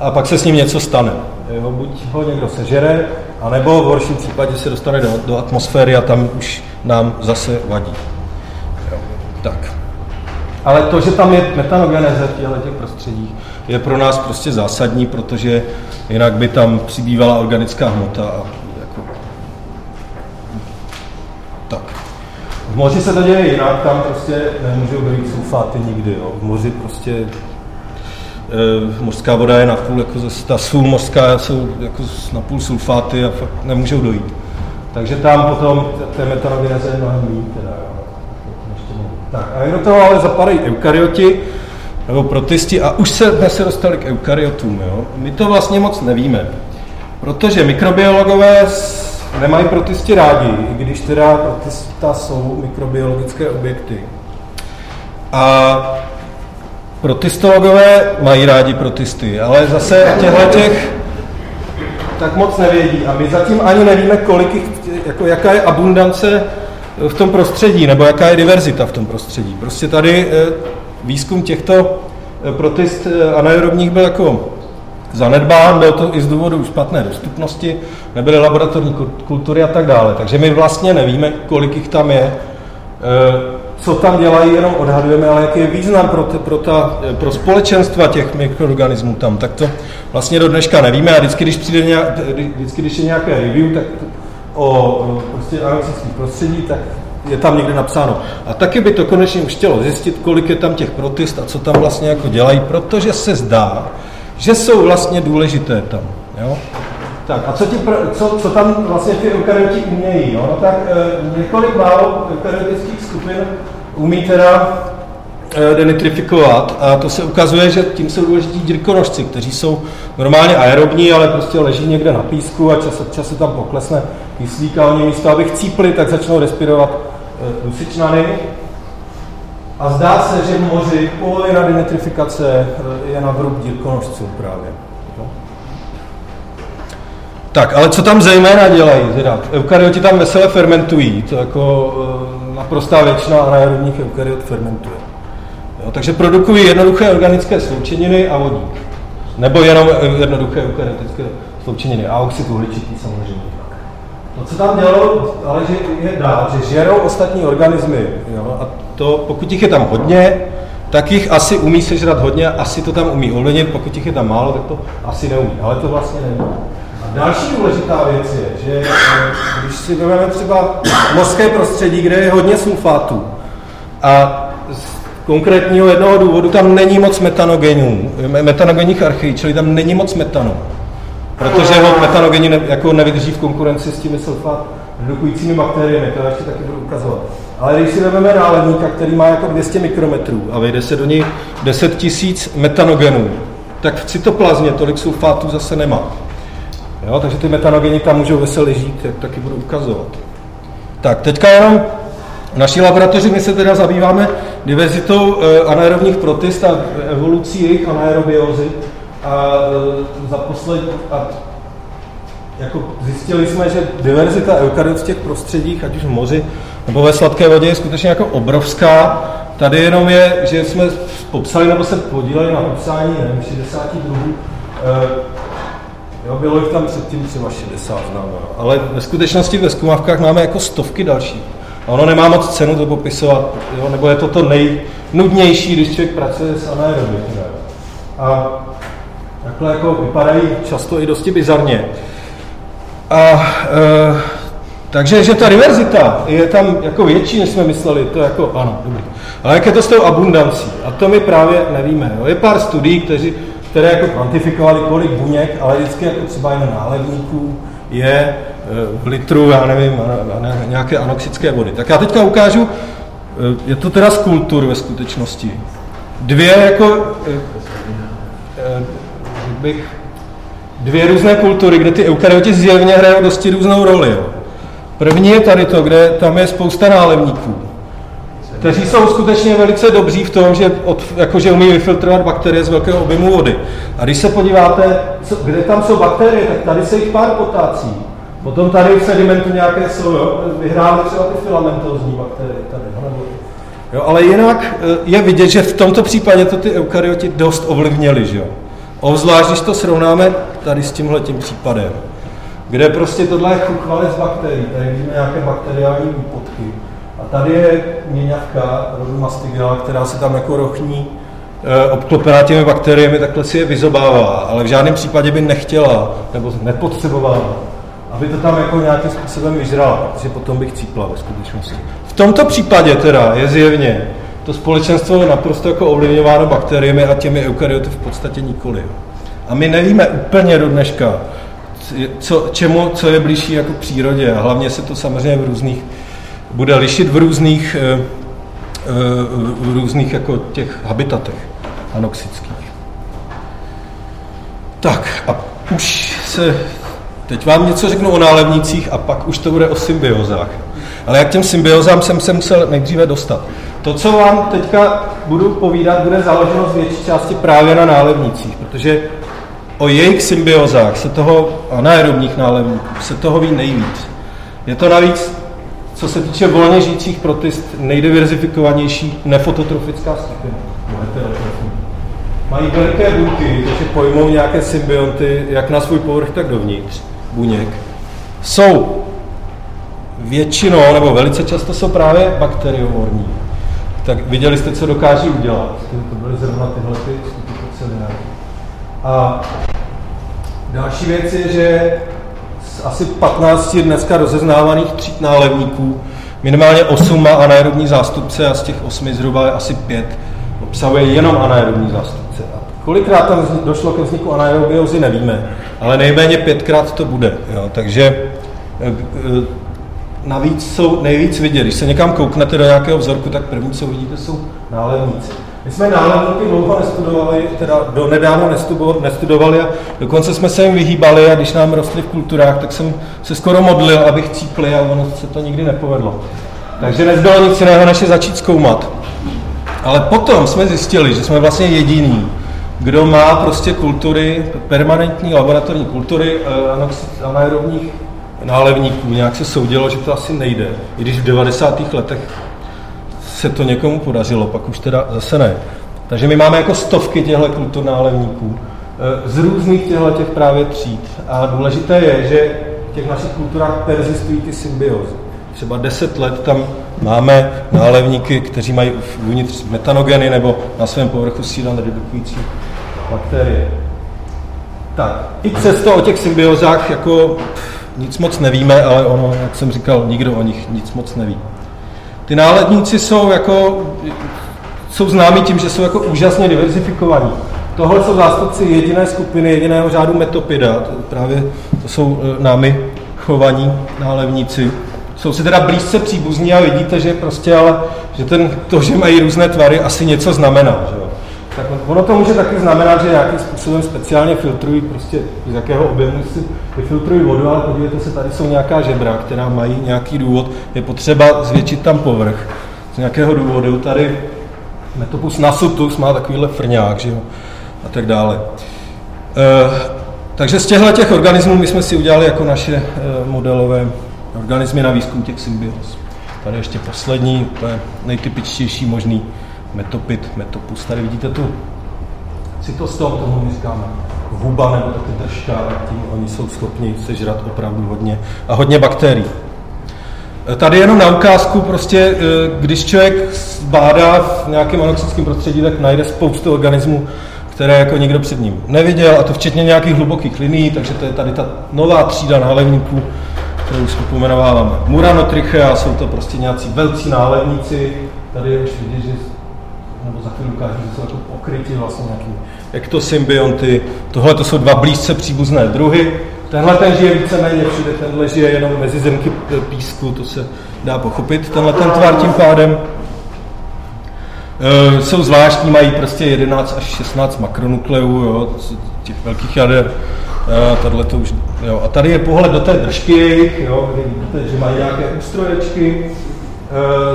B: a pak se s ním něco stane. Jo, buď ho někdo sežere, anebo v horším případě se dostane do, do atmosféry a tam už nám zase vadí. Jo, tak. Ale to, že tam je metanogeneze v těch prostředích, je pro nás prostě zásadní, protože jinak by tam přibývala organická hmota a jako... Tak. V moři se to děje jinak, tam prostě nemůžou být sulfáty nikdy. Jo. V moři prostě mořská voda je napůl, jako ta sůl mořská jsou jako napůl sulfáty a fakt nemůžou dojít. Takže tam potom té metanogeneze je mnohem méně. Teda. Tak a jen do toho ale zapadají eukaryoti, nebo protisti a už se, jsme se dostali k eukaryotům. Jo? My to vlastně moc nevíme, protože mikrobiologové nemají protisti rádi, i když teda protista jsou mikrobiologické objekty. A protistologové mají rádi protisty, ale zase těchto těch tak moc nevědí. A my zatím ani nevíme, kolik jich, jako jaká je abundance v tom prostředí, nebo jaká je diverzita v tom prostředí. Prostě tady eh, výzkum těchto eh, protest eh, anaerobních byl jako zanedbán, byl to i z důvodu špatné dostupnosti, nebyly laboratorní kultury a tak dále. Takže my vlastně nevíme, kolik jich tam je, co tam dělají, jenom odhadujeme, ale jaký je význam pro, t, pro, ta, pro společenstva těch mikroorganismů tam, tak to vlastně do dneška nevíme a vždycky, když, přijde nějak, vždycky, když je nějaké review, tak o prostě anoxických prostředí, tak je tam někde napsáno. A taky by to konečně už chtělo zjistit, kolik je tam těch protest a co tam vlastně jako dělají, protože se zdá, že jsou vlastně důležité tam. Jo? Tak a co, ti, co, co tam vlastně ty eukaryoti umějí? Jo? No tak e, několik málo eukaryotických skupin umí teda eh, denitrifikovat a to se ukazuje, že tím jsou důležití dílkonožci, kteří jsou normálně aerobní, ale prostě leží někde na písku a čas od času tam poklesne kyslík a oni místo, aby chcípli, tak začnou respirovat eh, dusičnany. A zdá se, že v moři polovina denitrifikace je na vrub dílkonožců právě. Tak, ale co tam zejména dělají? Teda, eukaryoti tam veselé fermentují, to jako e, naprostá většina anaerobních eukaryot fermentuje. Jo, takže produkují jednoduché organické sloučeniny a vodík. Nebo jenom jednoduché eukaryotické sloučeniny a oxid uhličitý samozřejmě. No co tam dělalo, ale že je dál, že žerou ostatní organismy. Jo? A to, pokud jich je tam hodně, tak jich asi umí sežrat hodně, asi to tam umí ovlivnit, pokud jich je tam málo, tak to asi neumí, ale to vlastně neumí. Další důležitá věc je, že eh, když si vezmeme třeba mořské prostředí, kde je hodně sulfátů a z konkrétního jednoho důvodu tam není moc metanogenů, metanogenních archeí, čili tam není moc metanu, protože ho metanogeni ne, jako nevydrží v konkurenci s těmi sulfát redukujícími bakteriemi, to ještě taky budu ukazovat. Ale když si vezmeme nálevníka, který má jako 200 mikrometrů a vejde se do něj 10 tisíc metanogenů, tak v cytoplazmě tolik sulfátů zase nemá. Jo, takže ty metanogeny tam můžou veselě žít, jak taky budu ukazovat. Tak, teďka jenom v naší laboratoři my se teda zabýváme diverzitou e, anaerobních protist a evolucí jejich anaerobiózy. A e, za poslední, a jako zjistili jsme, že diverzita eukaryot v těch prostředích, ať už v moři nebo ve sladké vodě, je skutečně jako obrovská. Tady jenom je, že jsme popsali nebo se podíleli na popsání nevím, 60 druhů e, Jo, bylo jich tam předtím třeba 60, znám, ale ve skutečnosti ve zkumavkách máme jako stovky dalších. A ono nemá moc cenu to popisovat, jo, nebo je to to nejnudnější, když člověk pracuje s anaeroby. A takhle jako vypadají často i dosti bizarně. A e, takže, že ta diverzita je tam jako větší, než jsme mysleli, to jako ano, dobrý. Ale jak je to s tou abundancí? A to my právě nevíme. Jo. Je pár studií, kteří které jako kvantifikovali, kolik buněk, ale vždycky jako třeba jen nálevníků je e, v litru, já nevím, nějaké anoxické vody. Tak já teďka ukážu, e, je to teda z kultur ve skutečnosti. Dvě jako, e, bych, dvě různé kultury, kde ty eukaryoti zjevně hrajou dosti různou roli. První je tady to, kde tam je spousta nálevníků kteří jsou skutečně velice dobří v tom, že, od, jako, že umí vyfiltrovat bakterie z velkého objemu vody. A když se podíváte, co, kde tam jsou bakterie, tak tady se jich pár potácí. Potom tady v sedimentu nějaké jsou, jo, vyhrály třeba ty filamentózní bakterie. Tady, no, jo, ale jinak eh, je vidět, že v tomto případě to ty eukaryoti dost ovlivnili, že jo. Obzvlášť, když to srovnáme tady s tímhle tím případem, kde prostě tohle je chuchvalec bakterií, tady vidíme nějaké bakteriální úpotky tady je měňavka rodu mastigela, která se tam jako rochní e, obklopená těmi bakteriemi, takhle si je vyzobává, ale v žádném případě by nechtěla nebo nepotřebovala, aby to tam jako nějakým způsobem vyžrala, protože potom bych cípla ve skutečnosti. V tomto případě teda je zjevně to společenstvo naprosto jako ovlivňováno bakteriemi a těmi eukaryoty v podstatě nikoli. A my nevíme úplně do dneška, co, čemu, co je blížší jako přírodě a hlavně se to samozřejmě v různých bude lišit v různých, eh, eh, v různých jako těch habitatech anoxických. Tak a už se, teď vám něco řeknu o nálevnících a pak už to bude o symbiozách. Ale jak těm symbiozám jsem se musel nejdříve dostat. To, co vám teďka budu povídat, bude založeno z větší části právě na nálevnících, protože o jejich symbiozách se toho, anaerobních nálevníků, se toho ví nejvíc. Je to navíc co se týče volně žijících protist, nejdiverzifikovanější nefototrofická skupina. Mají veliké buňky, takže pojmou nějaké symbionty jak na svůj povrch, tak dovnitř buněk. Jsou většinou, nebo velice často jsou právě bakteriomorní. Tak viděli jste, co dokáží udělat. To byly zrovna tyhle ty A další věc je, že asi 15 dneska rozeznávaných tříd nálevníků, minimálně 8 má anaerobní zástupce a z těch 8 zhruba je asi 5 obsahuje jenom anaerobní zástupce. A kolikrát tam došlo ke vzniku anaerobiozy, nevíme, ale nejméně pětkrát to bude. Jo. Takže e, e, navíc jsou nejvíc vidět. Když se někam kouknete do nějakého vzorku, tak první, co vidíte, jsou nálevníci. My jsme náledníky dlouho nestudovali, teda do nedávno nestudovali a dokonce jsme se jim vyhýbali a když nám rostly v kulturách, tak jsem se skoro modlil, abych cípli a ono se to nikdy nepovedlo. Takže nezbylo nic jiného, než je začít zkoumat. Ale potom jsme zjistili, že jsme vlastně jediný, kdo má prostě kultury, permanentní laboratorní kultury eh, anaerobních nálevníků. Nějak se soudilo, že to asi nejde, i když v 90. letech se to někomu podařilo, pak už teda zase ne. Takže my máme jako stovky těchto kultur nálevníků eh, z různých těchto těch právě tříd. A důležité je, že v těch našich kulturách persistují ty symbiozy. Třeba 10 let tam máme nálevníky, kteří mají uvnitř metanogeny nebo na svém povrchu síla nededukující bakterie. Tak, i přesto o těch symbiozách jako nic moc nevíme, ale ono, jak jsem říkal, nikdo o nich nic moc neví. Ty náledníci jsou jako, jsou známí tím, že jsou jako úžasně diverzifikovaní. Tohle jsou zástupci jediné skupiny, jediného řádu metopida, to právě to jsou e, námi chovaní nálevníci. Jsou si teda blízce příbuzní a vidíte, že prostě ale, že ten, to, že mají různé tvary, asi něco znamená. Že jo? Tak ono to může taky znamenat, že nějakým způsobem speciálně filtrují, prostě z jakého objemu si vyfiltrují vodu, ale podívejte se, tady jsou nějaká žebra, která mají nějaký důvod, je potřeba zvětšit tam povrch. Z nějakého důvodu tady Metopus nasutus má takovýhle frňák, že jo, a tak dále. E, takže z těchto těch organismů my jsme si udělali jako naše e, modelové organismy na výzkum těch symbióz. Tady ještě poslední, to je nejtypičtější možný metopit, metopus. Tady vidíte tu cytostom, tomu my říkáme huba nebo taky držka, tím oni jsou schopni sežrat opravdu hodně a hodně bakterií. Tady jenom na ukázku, prostě, e, když člověk bádá v nějakém anoxickém prostředí, tak najde spoustu organismů, které jako nikdo před ním neviděl, a to včetně nějakých hlubokých linií, takže to je tady ta nová třída nálevníků, kterou jsme pomenováváme Muranotrichea, jsou to prostě nějací velcí nálevníci, tady je už vidět, že nebo za chvíli ukážu, že jsou jako pokryti vlastně nějaký ektosymbionty. Tohle to jsou dva blízce příbuzné druhy. Tenhle ten žije víceméně všude, tenhle žije jenom mezi zemky písku, to se dá pochopit, tenhle ten tvar tím pádem. E, jsou zvláštní, mají prostě 11 až 16 makronukleů, jo, těch velkých jader. E, tohle to už, jo. A tady je pohled do té držky, jo, kde vidíte, že mají nějaké ústroječky,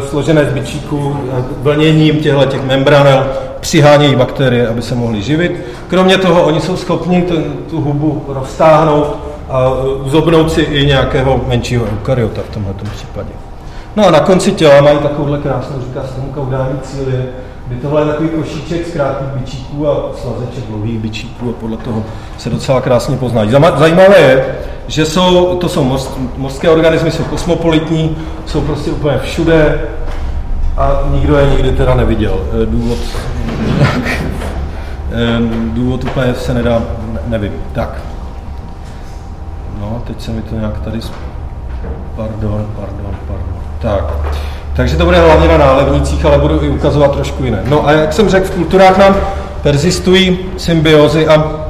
B: složené z bičíků vlněním těchto těch membranel přihánějí bakterie, aby se mohly živit. Kromě toho oni jsou schopni ten, tu hubu roztáhnout a eh, zobnout si i nějakého menšího eukaryota v tomto případě. No a na konci těla mají takovouhle krásnou, říká se tomu kaudální cíly, kdy tohle je takový košíček z krátkých bičíků a slazeček dlouhých bičíků a podle toho se docela krásně poznají. Zajímavé je, že jsou, to jsou mořské organismy, jsou kosmopolitní, jsou prostě úplně všude a nikdo je nikdy teda neviděl. Eh, důvod, *laughs* důvod úplně se nedá, nevím. Tak. No, teď se mi to nějak tady... Pardon, pardon, pardon. Tak. Takže to bude hlavně na nálevnících, ale budu i ukazovat trošku jiné. No a jak jsem řekl, v kulturách nám persistují symbiozy a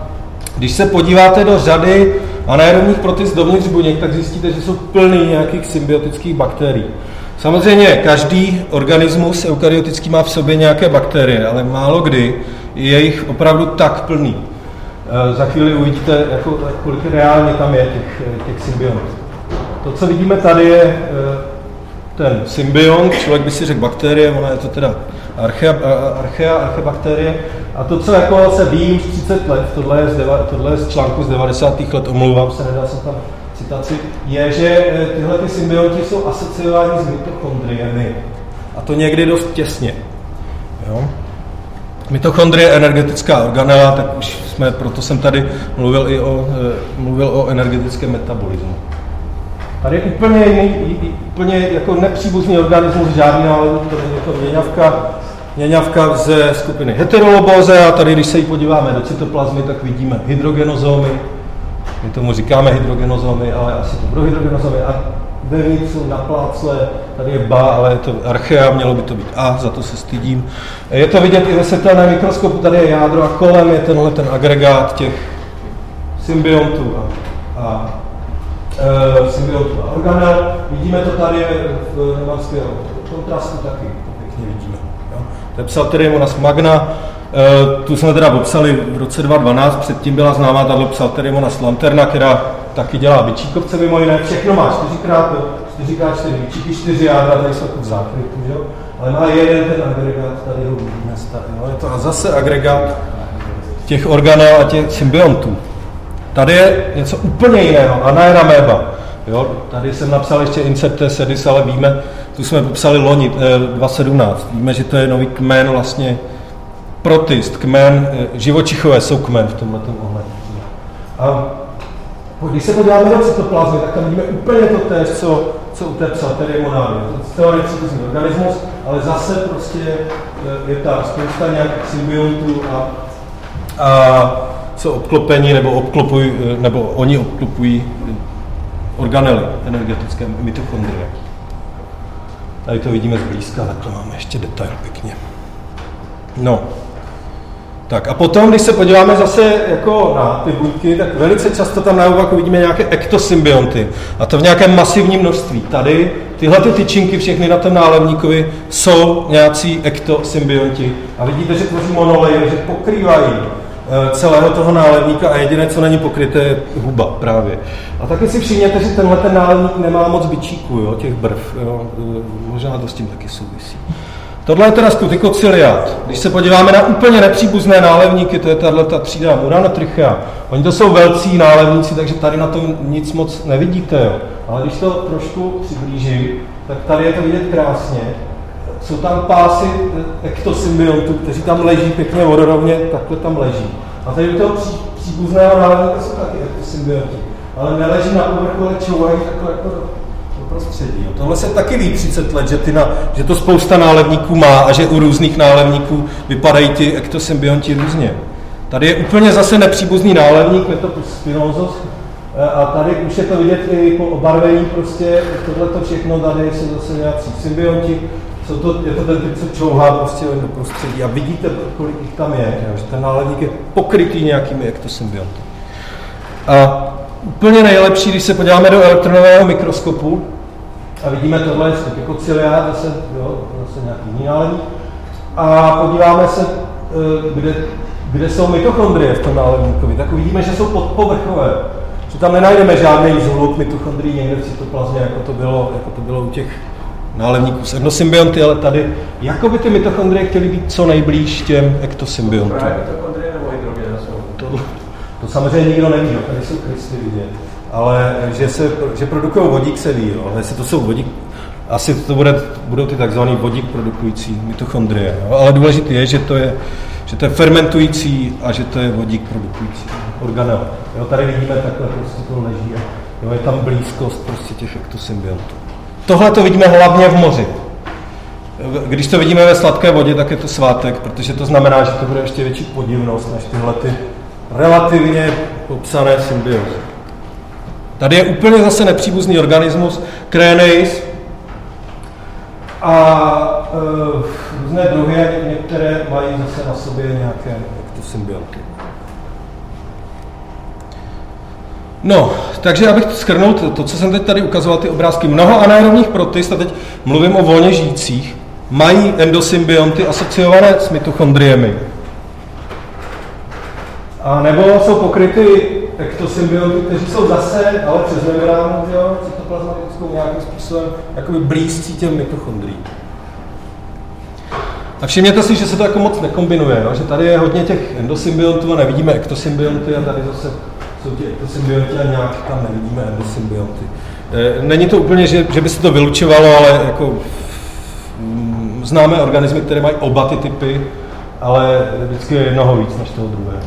B: když se podíváte do řady anaerobních protis dovnitř buněk, tak zjistíte, že jsou plný nějakých symbiotických bakterií. Samozřejmě každý organismus eukaryotický má v sobě nějaké bakterie, ale málo kdy je jich opravdu tak plný. E, za chvíli uvidíte, jako, kolik reálně tam je těch, těch symbiont. To, co vidíme tady, je e, ten symbiont, člověk by si řekl bakterie, ona je to teda archea, archea, archebakterie. A to, co jako se ví už 30 let, tohle je, z deva, tohle je z článku z 90. let, omlouvám se, nedal jsem tam citaci, je, že eh, tyhle ty symbionti jsou asociováni s mitochondriemi. A to někdy dost těsně. Jo? Mitochondrie energetická organela, tak už jsme, proto jsem tady mluvil i o, eh, mluvil o energetickém metabolismu. Tady je úplně jiný, úplně jako nepříbuzný organismus, žádný nález, to není to měňavka, měňavka ze skupiny heterolobóze a tady, když se jí podíváme do cytoplazmy, tak vidíme hydrogenozomy. My tomu říkáme hydrogenozomy, ale asi to budou hydrogenozomy. A vevnitř jsou naplácle, tady je ba, ale je to archea, mělo by to být A, za to se stydím. Je to vidět i ve světelném mikroskopu, tady je jádro a kolem je tenhle ten agregát těch symbiontů a, a e, symbiontů a organel. Vidíme to tady v nemanského kontrastu taky, pěkně vidíme. Jo? To je Psalteriumonas magna, e, tu jsme teda popsali v roce 2012, předtím byla známá tato Psalteriumonas lanterna, která taky dělá bičíkovce mimo jiné, všechno má 4x, 4x4 bičíky, 4 jádra, tady jsou v zákrytu, že? ale má jeden ten agregát, tady ho vidíme, no, je to a zase agregát těch organel a těch symbiontů. Tady je něco úplně jiného, anaerameba. Jo, tady jsem napsal ještě inserte sedis, ale víme, tu jsme popsali loni, eh, 2017. Víme, že to je nový kmen vlastně protist, kmen, eh, živočichové jsou kmen v tomhle ohledu. A když se podíváme do cytoplazmy, tak tam vidíme úplně to též, co, co u té tedy monády. Teoretický organismus, ale zase prostě eh, je ta spousta nějakých symbiontů a, a jsou obklopení nebo obklopují, eh, nebo oni obklopují organely energetické mitochondrie. Tady to vidíme zblízka, tak to máme ještě detail pěkně. No, tak a potom, když se podíváme zase jako na ty buňky, tak velice často tam na jako vidíme nějaké ektosymbionty. A to v nějakém masivním množství. Tady tyhle ty tyčinky všechny na tom nálevníkovi jsou nějací ektosymbionti. A vidíte, že tvoří monolayer, že pokrývají eh, celého toho nálevníka a jediné, co není pokryté, je huba právě. A taky si všimněte, že tenhle ten nálevník nemá moc bičíků, jo, těch brv. Jo. Eh, možná to s tím taky souvisí. Tohle je teda skutykociliát. Když se podíváme na úplně nepříbuzné nálevníky, to je tato třída Muranotrichia, oni to jsou velcí nálevníci, takže tady na tom nic moc nevidíte. Jo. Ale když to trošku přiblížím, tak tady je to vidět krásně. Jsou tam pásy ektosymbiontů, kteří tam leží pěkně vodorovně, takhle tam leží. A tady u toho pří, příbuzného nálevníka jsou taky ektosymbionti. Ale neleží na povrchu, ale čouvají takhle jako prostředí. Jo. Tohle se taky ví 30 let, že, ty na, že to spousta nálevníků má a že u různých nálevníků vypadají ty ektosymbionti různě. Tady je úplně zase nepříbuzný nálevník, Metopus a tady už je to vidět i po obarvení, prostě tohle to všechno, tady jsou zase nějací symbionti, jsou to, je to ten typ, co čouhá prostě do prostředí a vidíte, kolik jich tam je, že ten nálevník je pokrytý nějakými ektosymbionty. A úplně nejlepší, když se podíváme do elektronového mikroskopu, a vidíme tohle je jako ciliár, zase, jo, zase nějaký jiný nálevník. A podíváme se, eh, kde, kde jsou mitochondrie v tom nálevníkovi, tak uvidíme, že jsou podpovrchové. Že tam nenajdeme žádný zhluk mitochondrií někde v cytoplazmě, jako to bylo, jako to bylo u těch nálevníků s endosymbionty, ale tady, jako by ty mitochondrie chtěly být co nejblíž těm ektosymbiotům. To, to samozřejmě nikdo neví, tady jsou krysty vidět ale že, se, že produkují vodík se ví, jo. ale jestli to jsou vodík, asi to bude, budou ty takzvaný vodík produkující mitochondrie, jo. ale důležité je, že to je, že to je fermentující a že to je vodík produkující organel. Jo, tady vidíme takhle prostě to leží a jo, je tam blízkost prostě těch ektosymbiotů. Tohle to vidíme hlavně v moři. Když to vidíme ve sladké vodě, tak je to svátek, protože to znamená, že to bude ještě větší podivnost než tyhle ty relativně popsané symbiozy. Tady je úplně zase nepříbuzný organismus, Kreneis, a e, různé druhy, některé mají zase na sobě nějaké symbionty. No, takže abych schrnul to, to, co jsem teď tady ukazoval, ty obrázky. Mnoho anaerobních protist, a teď mluvím o volně žijících, mají endosymbionty asociované s mitochondriemi. A nebo jsou pokryty ektosymbionty, kteří jsou zase, ale přes membránu, jo, cytoplazmatickou nějakým způsobem, jakoby blízcí těm mitochondriím. A všimněte si, že se to jako moc nekombinuje, jo? že tady je hodně těch endosymbiotů a nevidíme ektosymbionty a tady zase jsou ti ektosymbionty a nějak tam nevidíme endosymbionty. E, není to úplně, že, že by se to vylučovalo, ale jako mm, známe organismy, které mají oba ty typy, ale vždycky je jednoho víc než toho druhého.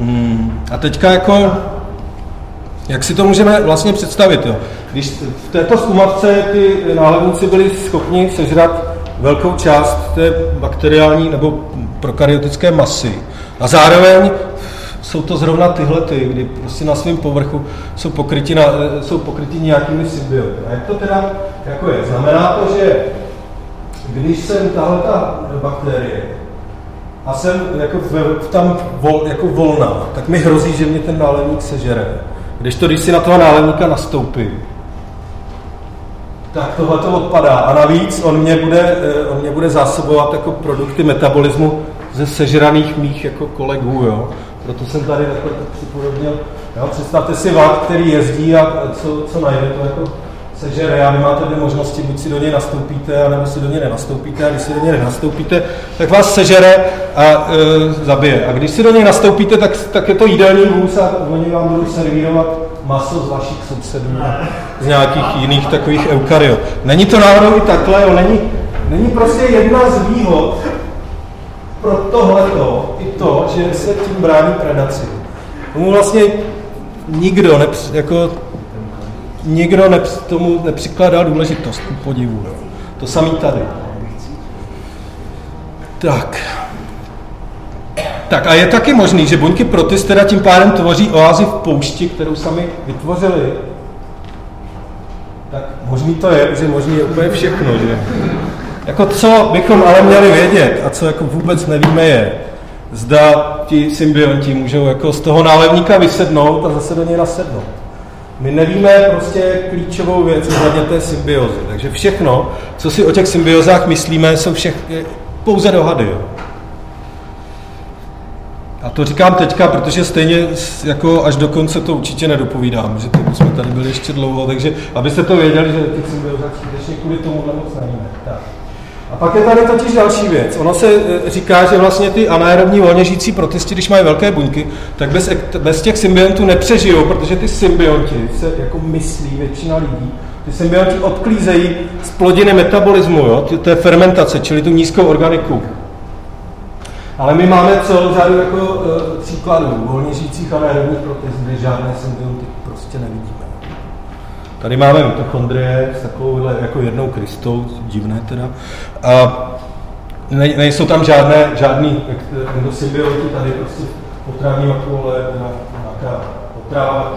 B: Hmm, a teďka jako, jak si to můžeme vlastně představit, jo? Když v této zkumavce ty nálevníci byli schopni sežrat velkou část té bakteriální nebo prokaryotické masy a zároveň jsou to zrovna tyhle, ty, kdy prostě na svém povrchu jsou pokryti, na, jsou pokryti nějakými symbioty. A jak to teda jako je? Znamená to, že když jsem tahle ta bakterie a jsem jako v, tam vol, jako volná, tak mi hrozí, že mě ten nálevník sežere. Když to, když si na toho nálevníka nastoupím, tak tohle to odpadá. A navíc on mě bude, eh, on mě bude zásobovat jako produkty metabolismu ze sežraných mých jako kolegů, jo. Proto jsem tady takhle připodobnil. Jo, představte si vlak, který jezdí a co, co najde, to jako sežere a vy máte dvě možnosti, buď si do něj nastoupíte, nebo si do něj nenastoupíte a když si do něj nenastoupíte, tak vás sežere a e, zabije. A když si do něj nastoupíte, tak, tak je to jídelní vůz a oni vám budou servírovat maso z vašich sousedů a z nějakých jiných takových eukaryot. Není to náhodou i takhle, jo? Není, není prostě jedna z výhod pro tohleto i to, že se tím brání predaci. Tomu vlastně nikdo, nepř, jako, nikdo nepř, tomu nepřikládá důležitost, ku podivu. Jo. To samý tady. Tak. Tak a je taky možný, že buňky protis teda tím pádem tvoří oázy v poušti, kterou sami vytvořili. Tak možný to je, že možný je úplně všechno, že? Jako co bychom ale měli vědět a co jako vůbec nevíme je, zda ti symbionti můžou jako z toho nálevníka vysednout a zase do něj nasednout. My nevíme prostě klíčovou věc ohledně té symbiozy. Takže všechno, co si o těch symbiozách myslíme, jsou všech, pouze dohady. Jo. A to říkám teďka, protože stejně jako až do konce to určitě nedopovídám, že to jsme tady byli ještě dlouho, takže abyste to věděli, že ty symbiozách skutečně kvůli tomu moc nevíme. Tak. A pak je tady totiž další věc. Ono se e, říká, že vlastně ty anaerobní volně žijící protesty, když mají velké buňky, tak bez, bez těch symbiontů nepřežijou, protože ty symbionti se jako myslí většina lidí, ty symbionti odklízejí z plodiny metabolismu, jo? to je fermentace, čili tu nízkou organiku. Ale my máme celou řadu jako e, příkladů volně žijících anaerobních protestů, kde žádné symbionty prostě nevidíme. Tady máme mitochondrie s takovouhle jako jednou krystou, divné teda. A ne, nejsou tam žádné, žádný endosymbionty, tady prostě potravní makule, nějaká potrava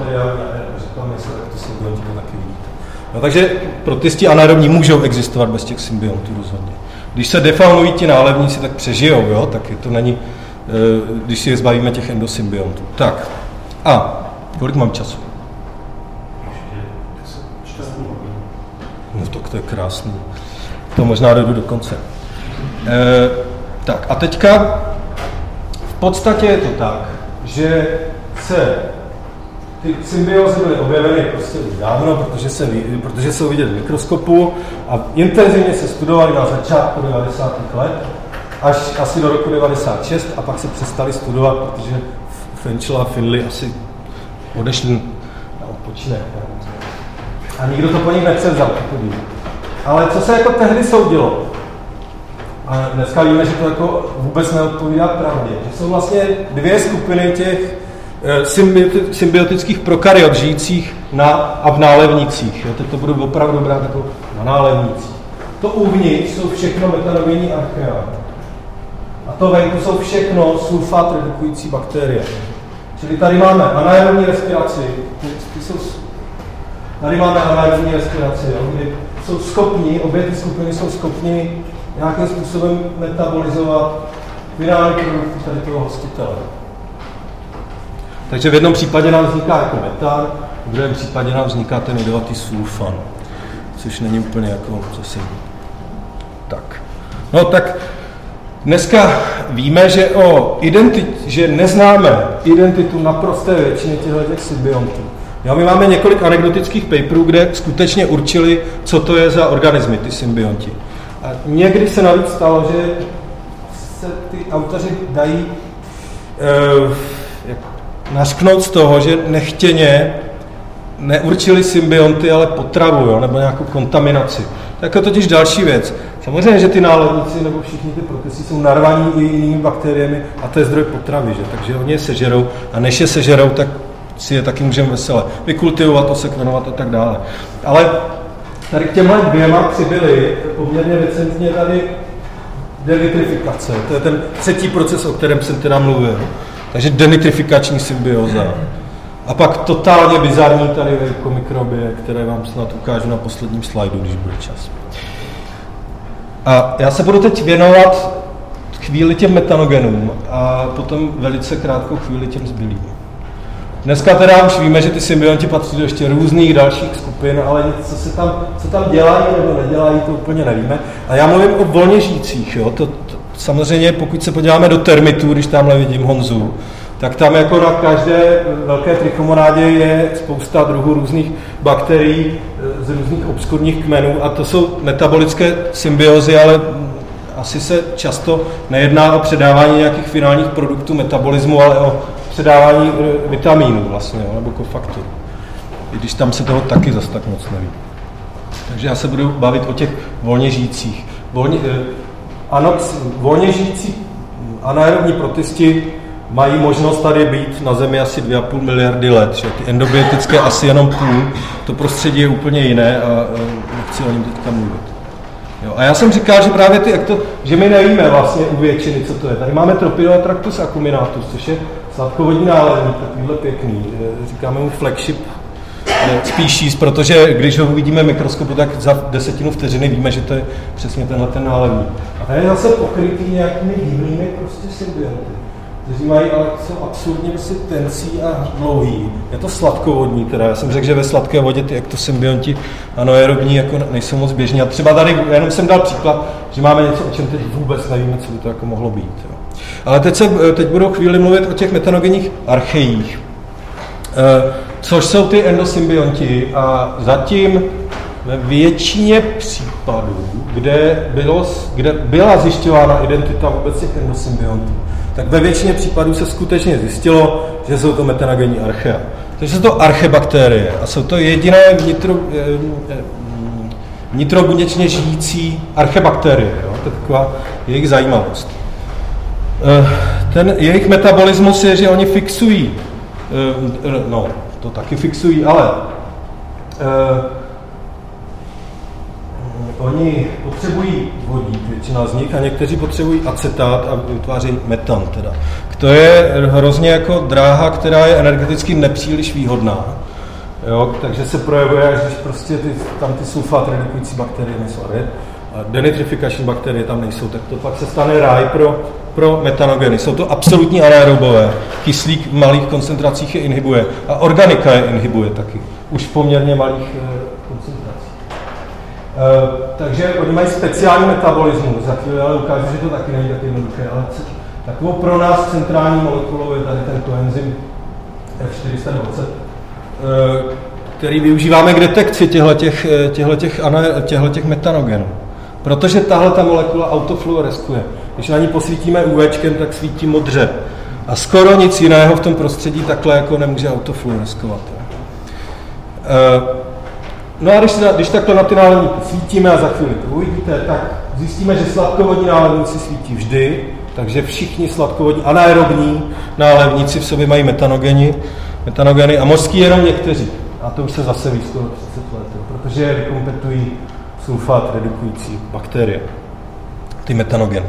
B: že tam nejsou ektosymbionty, to taky vidíte. No, takže protisti anaerobní můžou existovat bez těch symbiontů rozhodně. Když se defaunují ti nálevníci, tak přežijou, jo? tak je to není, eh, když si je zbavíme těch endosymbiontů. Tak, a kolik mám času? No tak to je krásný. To možná jdu do konce. E, tak a teďka v podstatě je to tak, že se ty symbiozy byly objeveny prostě už dávno, protože, se, protože jsou vidět v mikroskopu a intenzivně se studovaly na začátku 90. let až asi do roku 96 a pak se přestali studovat, protože Fenchel a Finley asi odešli na odpočinek. A nikdo to po nich nepřevzal, Ale co se jako tehdy soudilo? A dneska víme, že to jako vůbec neodpovídá pravdě. Že jsou vlastně dvě skupiny těch eh, symbiotických prokaryot žijících na, a v nálevnicích. Jo? Teď to budu opravdu brát jako na nálevnicích. To uvnitř jsou všechno metanogenní archea. A to venku jsou všechno sulfat redukující bakterie. Čili tady máme anaerobní respiraci, ty, ty jsou Tady máme anaerobní respiraci, jo, kdy jsou schopni, obě ty skupiny jsou schopni nějakým způsobem metabolizovat finální produkty tady toho hostitele. Takže v jednom případě nám vzniká jako metan, v druhém případě nám vzniká ten jedovatý sulfan, což není úplně jako zase tak. No tak dneska víme, že o identit, že neznáme identitu naprosté většiny těchto symbiontů. Jo, my máme několik anekdotických paperů, kde skutečně určili, co to je za organismy, ty symbionti. A někdy se navíc stalo, že se ty autoři dají e, nařknout z toho, že nechtěně neurčili symbionty, ale potravu, jo, nebo nějakou kontaminaci. Tak je totiž další věc. Samozřejmě, že ty náledníci nebo všichni ty protesty jsou narvaní i jinými bakteriemi a to je zdroj potravy, že? takže oni je sežerou a než je sežerou, tak si je taky můžeme vesele vykultivovat, osekvenovat a tak dále. Ale tady k těmhle dvěma přibyly poměrně recentně tady denitrifikace. To je ten třetí proces, o kterém jsem teda mluvil. Takže denitrifikační symbioza. A pak totálně bizarní tady mikrobie, které vám snad ukážu na posledním slajdu, když bude čas. A já se budu teď věnovat chvíli těm metanogenům a potom velice krátkou chvíli těm zbylým. Dneska teda už víme, že ty symbionti patří do ještě různých dalších skupin, ale co, se tam, co tam dělají nebo nedělají, to úplně nevíme. A já mluvím o volně žijících. Jo? To, to, samozřejmě, pokud se podíváme do termitů, když tamhle vidím Honzu, tak tam jako na každé velké trichomonádě je spousta druhů různých bakterií eh, z různých obskurních kmenů a to jsou metabolické symbiozy, ale asi se často nejedná o předávání nějakých finálních produktů metabolismu, ale o předávání eh, vitamínů vlastně, nebo kofaktorů. I když tam se toho taky zas tak moc neví. Takže já se budu bavit o těch volně žijících. Volně, eh, anox, volně žijící anaerobní protisti mají možnost tady být na Zemi asi 2,5 miliardy let. Že? Ty endobiotické asi jenom půl. To prostředí je úplně jiné a, nechci o něm teďka mluvit. Jo, a já jsem říkal, že právě ty, to, že my nevíme vlastně u většiny, co to je. Tady máme Tropidoatractus acuminatus, což je sladkovodní nálezník, takovýhle pěkný. Říkáme mu flagship species, protože když ho uvidíme v mikroskopu, tak za desetinu vteřiny víme, že to je přesně tenhle ten nálevník. A ten je zase pokrytý nějakými divnými prostě symbionty kteří mají ale jsou absurdně prostě tencí a dlouhý. Je to sladkovodní teda. Já jsem řekl, že ve sladké vodě ty ektosymbionti anaerobní jako nejsou moc běžní. A třeba tady, jenom jsem dal příklad, že máme něco, o čem teď vůbec nevíme, co by to jako mohlo být. Jo. Ale teď, se, teď budu chvíli mluvit o těch metanogenních archejích, e, což jsou ty endosymbionti a zatím ve většině případů, kde, bylo, kde byla zjišťována identita vůbec těch endosymbiontů, tak ve většině případů se skutečně zjistilo, že jsou to metanogenní archea. Takže jsou to archebakterie a jsou to jediné vnitro, eh, eh, vnitrobuněčně žijící archebakterie. Jo? To je taková jejich zajímavost. Eh, ten jejich metabolismus je, že oni fixují, no, to taky fixují, ale Oni potřebují vodík, většina z nich, a někteří potřebují acetát a vytvářejí metan. Teda. To je hrozně jako dráha, která je energeticky nepříliš výhodná. Jo, takže se projevuje, až když prostě ty, tam ty sulfát redukující bakterie nejsou. Denitrifikační bakterie tam nejsou, tak to pak se stane ráj pro, pro metanogeny. Jsou to absolutní anaerobové. Kyslík v malých koncentracích je inhibuje. A organika je inhibuje taky. Už v poměrně malých eh, Eh, takže oni mají speciální metabolismus, za chvíli ale ukážu, že to taky není tak jednoduché, ale takovou pro nás centrální molekulou je tady ten koenzym F420, eh, který využíváme k detekci těchto těch metanogenů. Protože tahle ta molekula autofluoreskuje. Když na ní posvítíme UV, tak svítí modře. A skoro nic jiného v tom prostředí takhle jako nemůže autofluoreskovat. No a když, když takto na ty nálevníky svítíme a za chvíli to uvidíte, tak zjistíme, že sladkovodní nálevníci svítí vždy, takže všichni sladkovodní anaerobní nálevníci v sobě mají metanogeny, metanogeny a mořský jenom někteří. A to už se zase ví skoro 30 let, protože vykompetují sulfát redukující bakterie, ty metanogeny.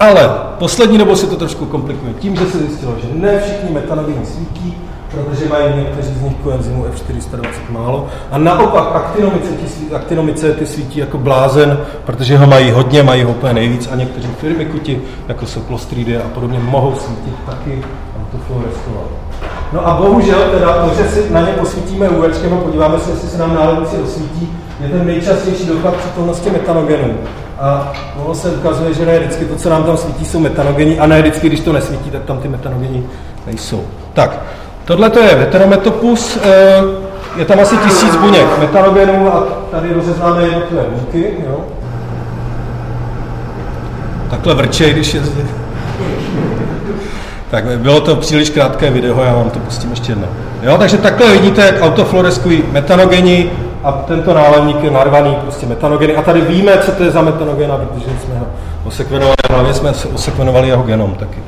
B: Ale poslední dobou se to trošku komplikuje tím, že se zjistilo, že ne všichni metanogeny svítí, protože mají někteří z nich koenzymu F420 málo. A naopak aktinomice, ty, aktinomice ty svítí jako blázen, protože ho mají hodně, mají ho úplně nejvíc a někteří firmy kuti, jako jsou Clostridia a podobně, mohou svítit taky autofluoreskovat. No a bohužel teda to, že si na ně posvítíme UV, a podíváme se, jestli se nám nálednici osvítí, je ten nejčastější doklad přítomnosti metanogenů. A ono se ukazuje, že ne vždycky to, co nám tam svítí, jsou metanogeny, a ne vždycky, když to nesvítí, tak tam ty metanogeny nejsou. Tak, Tohle to je Veterometopus, eh, je tam asi tisíc buněk metanogenů a tady rozeznáme jednotlivé buňky. Jo. Takhle vrčej, když je zde. Tak bylo to příliš krátké video, já vám to pustím ještě jednou. Jo, takže takhle vidíte, jak autofluoreskují metanogeni a tento nálevník je narvaný prostě metanogeny. A tady víme, co to je za metanogena, protože jsme ho osekvenovali, hlavně jsme osekvenovali jeho genom taky.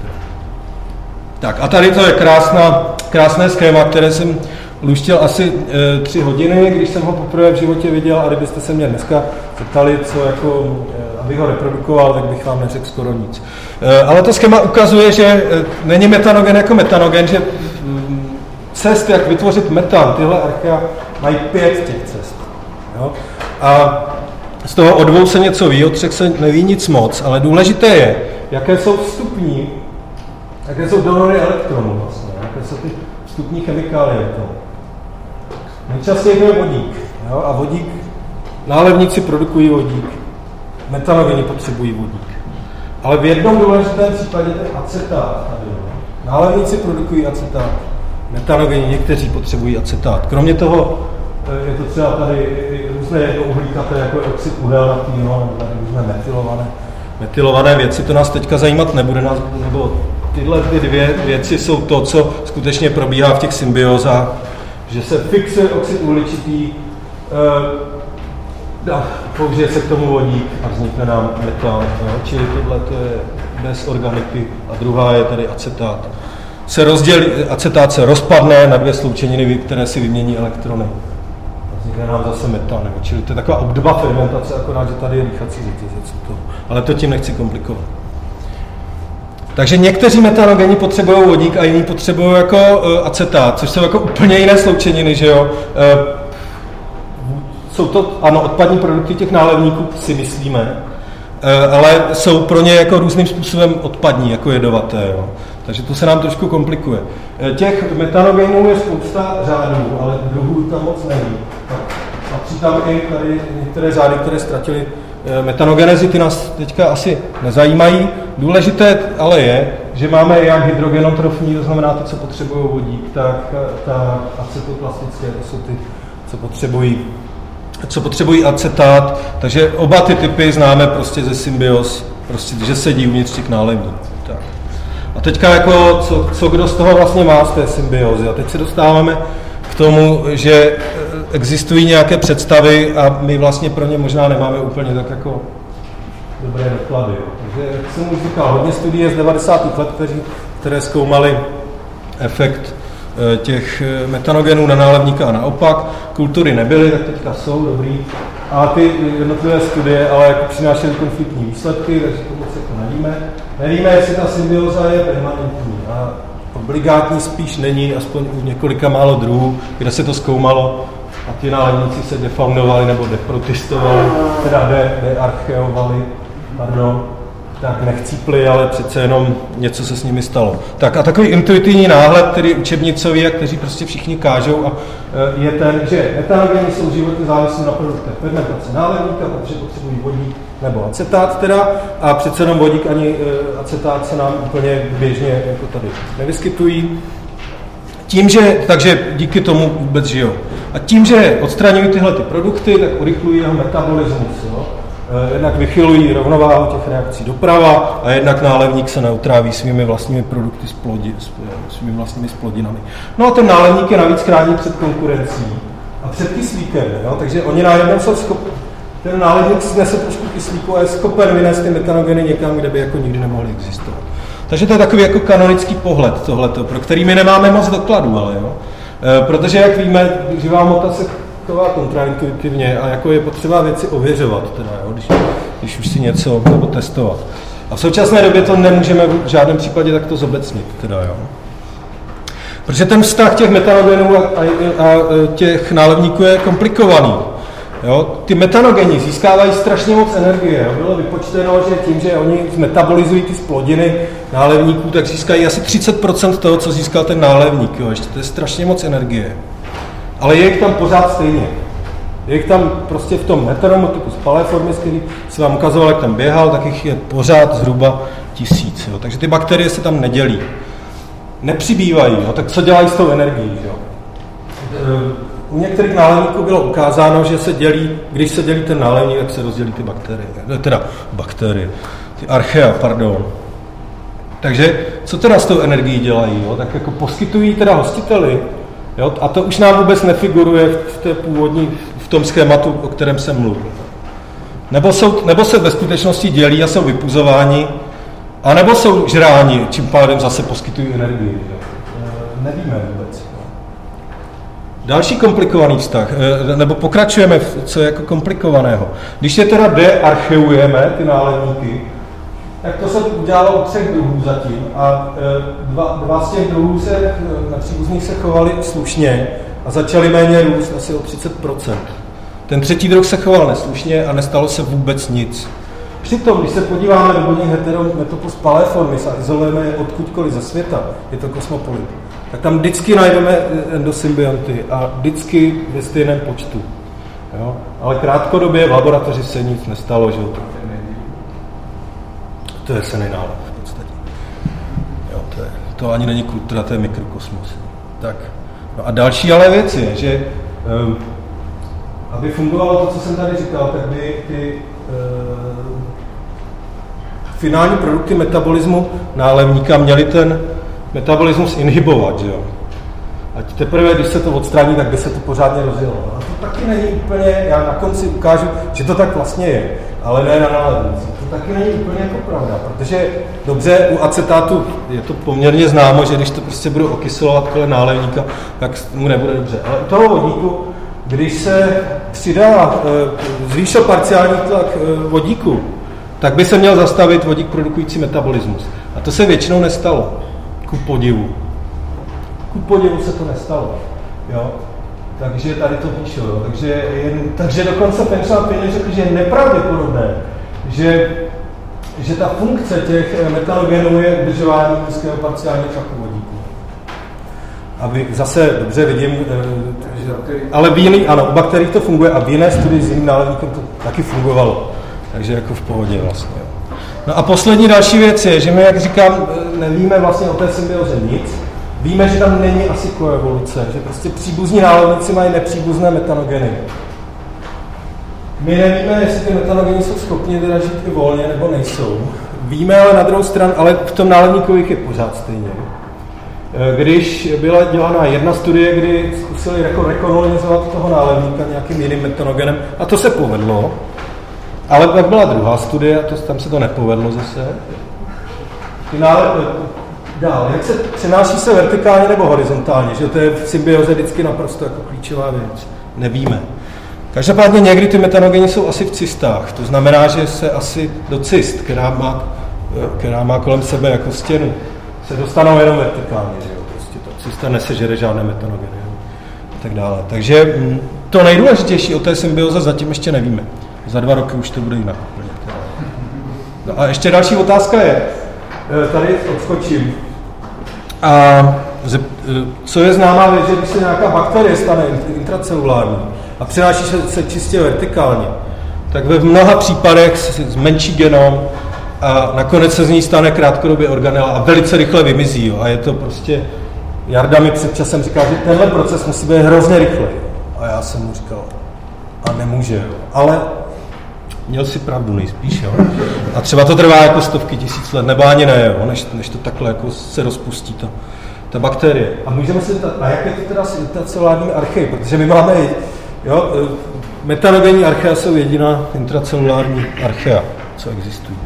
B: Tak a tady to je krásná, krásné schéma, které jsem luštil asi e, tři hodiny, když jsem ho poprvé v životě viděl a kdybyste se mě dneska zeptali, co jako, e, abych ho reprodukoval, tak bych vám neřekl skoro nic. E, ale to schéma ukazuje, že e, není metanogen jako metanogen, že mm, cest, jak vytvořit metan, tyhle archea mají pět těch cest. Jo? A z toho o dvou se něco ví, o třech se neví nic moc, ale důležité je, jaké jsou vstupní Jaké jsou donory elektronů vlastně, jaké jsou ty vstupní chemikálie to. Nejčastěji to je vodík. Jo? A vodík, nálevníci produkují vodík. Metanogeny potřebují vodík. Ale v jednom důležitém případě je acetát tady. Jo? Nálevníci produkují acetát. Metanogeny někteří potřebují acetát. Kromě toho eh, je to třeba tady různé jednouhlíkaté, jako je oxid uhelnatý, nebo tady různé metylované, metylované věci. To nás teďka zajímat nebude, nás, nebo tyhle ty dvě věci jsou to, co skutečně probíhá v těch symbiozách, že se fixuje oxid uhličitý, e, použije se k tomu vodík a vznikne nám metan. Jo? Čili tohle to je bez organiky a druhá je tady acetát. Se rozdělí, acetát se rozpadne na dvě sloučeniny, které si vymění elektrony. A vznikne nám zase metan. Čili to je taková obdoba fermentace, akorát, že tady je dýchací řetězec. Ale to tím nechci komplikovat. Takže někteří metanogeni potřebují vodík a jiní potřebují jako uh, acetát, což jsou jako úplně jiné sloučeniny, že jo. Uh, jsou to, ano, odpadní produkty těch nálevníků si myslíme, uh, ale jsou pro ně jako různým způsobem odpadní, jako jedovaté, jo. Takže to se nám trošku komplikuje. Těch metanogenů je spousta řádů, ale druhů tam moc není. Patří tam i tady některé řády, které ztratili Eh, metanogenezy ty nás teďka asi nezajímají. Důležité ale je, že máme jak hydrogenotrofní, to znamená ty, co potřebují vodík, tak, ta acetoplastické, to jsou ty, co potřebují co potřebují acetát, takže oba ty typy známe prostě ze symbios, prostě, že sedí uvnitř těch nálevníků. Tak. A teďka jako, co, co kdo z toho vlastně má z té symbiozy. A teď se dostáváme k tomu, že existují nějaké představy a my vlastně pro ně možná nemáme úplně tak jako dobré doklady. Takže, jak jsem už říkal, hodně studií z 90. let, kteří, které zkoumaly efekt eh, těch eh, metanogenů na nálevníka a naopak. Kultury nebyly, tak teďka jsou, dobrý. A ty jednotlivé studie ale jako přinášely konfliktní výsledky, takže to moc jako nevíme. Nevíme, jestli ta symbioza je permanentní a obligátní spíš není, aspoň u několika málo druhů, kde se to zkoumalo, a ti náledníci se defaunovali nebo deprotistovali, teda de, dearcheovali, pardon, tak nechcípli, ale přece jenom něco se s nimi stalo. Tak a takový intuitivní náhled, který učebnicový, a kteří prostě všichni kážou, a e, je ten, že metanogeny jsou životně závislí na produktech fermentace nálevníka, protože potřebují vodík nebo acetát teda, a přece jenom vodík ani e, acetát se nám úplně běžně jako tady nevyskytují. Tím, že, takže díky tomu vůbec žijou. A tím, že odstraňují tyhle ty produkty, tak urychlují jeho metabolismus. Jo? Eh, jednak vychylují rovnováhu těch reakcí doprava a jednak nálevník se neutráví svými vlastními produkty s plodi, eh, svými vlastními splodinami. No a ten nálevník je navíc chrání před konkurencí a před kyslíkem, jo? takže oni najednou jsou schopni, ten nálevník snese trošku kyslíku a je schopen vynést ty metanogeny někam, kde by jako nikdy nemohly existovat. Takže to je takový jako kanonický pohled tohleto, pro který my nemáme moc dokladů, ale jo. E, protože, jak víme, živá mota se chová kontraintuitivně a jako je potřeba věci ověřovat, teda, jo, když, když už si něco nebo testovat. A v současné době to nemůžeme v žádném případě takto zobecnit, teda, jo. Protože ten vztah těch metanogenů a, a, a těch nálevníků je komplikovaný. Jo? Ty metanogeni získávají strašně moc energie. Jo? Bylo vypočteno, že tím, že oni metabolizují ty splodiny nálevníků, tak získají asi 30% toho, co získal ten nálevník. Jo? Ještě to je strašně moc energie. Ale je jich tam pořád stejně. Je jich tam prostě v tom metronomu typu spaleformis, který se vám ukazoval, jak tam běhal, tak jich je pořád zhruba tisíc. Jo? Takže ty bakterie se tam nedělí. Nepřibývají. Jo? Tak co dělají s tou energií? Jo? U některých nálevníků bylo ukázáno, že se dělí, když se dělí ten nálevník, tak se rozdělí ty bakterie. Teda bakterie, ty archea, pardon. Takže co teda s tou energií dělají? Jo? Tak jako poskytují teda hostiteli, jo? a to už nám vůbec nefiguruje v té původní, v tom schématu, o kterém jsem mluvil. Nebo, jsou, nebo se ve skutečnosti dělí a jsou vypuzováni, a nebo jsou žráni, čím pádem zase poskytují energii. E, nevíme vůbec. Další komplikovaný vztah, eh, nebo pokračujeme, v co je jako komplikovaného. Když je teda dearcheujeme, ty nálevníky, tak to se udělalo u třech druhů zatím a eh, dva, dva z těch druhů se eh, na příbuzných se chovali slušně a začaly méně růst asi o 30%. Ten třetí druh se choval neslušně a nestalo se vůbec nic. Přitom, když se podíváme do bodních heterometopus paleformis a izolujeme je odkudkoliv ze světa, je to kosmopolit, tak tam vždycky najdeme endosymbionty a vždycky ve stejném počtu. Jo? Ale krátkodobě v laboratoři se nic nestalo, že to je sený nálev v podstatě. Jo, to, je, to ani není kultura, to je mikrokosmos. Tak. No a další ale věc je, že um, aby fungovalo to, co jsem tady říkal, tak by ty uh, finální produkty metabolismu nálevníka měly ten metabolismus inhibovat, že jo. Ať teprve, když se to odstraní, tak by se to pořádně rozjelo. A to taky není úplně, já na konci ukážu, že to tak vlastně je, ale ne na nálednici. To taky není úplně jako pravda, protože dobře, u acetátu je to poměrně známo, že když to prostě budu okyselovat kolem nálevníka, tak mu nebude dobře. Ale u toho vodíku, když se přidá, eh, zvýšil parciální tlak eh, vodíku, tak by se měl zastavit vodík produkující metabolismus. A to se většinou nestalo, ku podivu. Ku podivu se to nestalo. Jo? Takže tady to píšu. Jo? Takže, jen, takže dokonce Fenchal Pini řekl, že je nepravděpodobné, že, že ta funkce těch eh, metanogenů je udržování nízkého parciálního tlaku vodíku. Aby zase dobře vidím, eh, že, ale v jiný, ano, u bakterií to funguje a v jiné studii s jiným nálevníkem to taky fungovalo. Takže jako v pohodě vlastně. Jo. No a poslední další věc je, že my, jak říkám, eh, nevíme vlastně o té symbioze nic, Víme, že tam není asi koevoluce, že prostě příbuzní náledníci mají nepříbuzné metanogeny. My nevíme, jestli ty metanogeny jsou schopni žít i volně, nebo nejsou. Víme ale na druhou stranu, ale v tom náledníkových je pořád stejně. Eh, když byla dělána jedna studie, kdy zkusili jako rekolonizovat toho náledníka nějakým jiným metanogenem, a to se povedlo, ale pak byla druhá studie, a to, tam se to nepovedlo zase. Ty nále, Dál, jak se přenáší se vertikálně nebo horizontálně, že to je v symbioze vždycky naprosto jako klíčová věc. Nevíme. Každopádně někdy ty metanogeny jsou asi v cystách, to znamená, že se asi do cyst, která má, která má kolem sebe jako stěnu, se dostanou jenom vertikálně, že jo? Prostě ta cysta nesežere žádné metanogeny a tak dále. Takže mm, to nejdůležitější o té symbioze zatím ještě nevíme. Za dva roky už to bude jinak. No a ještě další otázka je, eh, tady odskočím, a co je známá věc, že když se nějaká bakterie stane intracelulární a přenáší se, se čistě vertikálně, tak ve mnoha případech zmenší genom a nakonec se z ní stane krátkodobě organela a velice rychle vymizí. Jo. A je to prostě, Jarda mi před časem říkal, že tenhle proces musí být hrozně rychlý. A já jsem mu říkal, a nemůže, jo. ale měl si pravdu nejspíš, jo. A třeba to trvá jako stovky tisíc let, nebo ani ne, jo, než, než to takhle jako se rozpustí to, ta bakterie. A můžeme si zeptat, a jak je to teda s intracelulárními archej, protože my máme, jo, e, metanogenní archea jsou jediná intracelulární archea, co existují.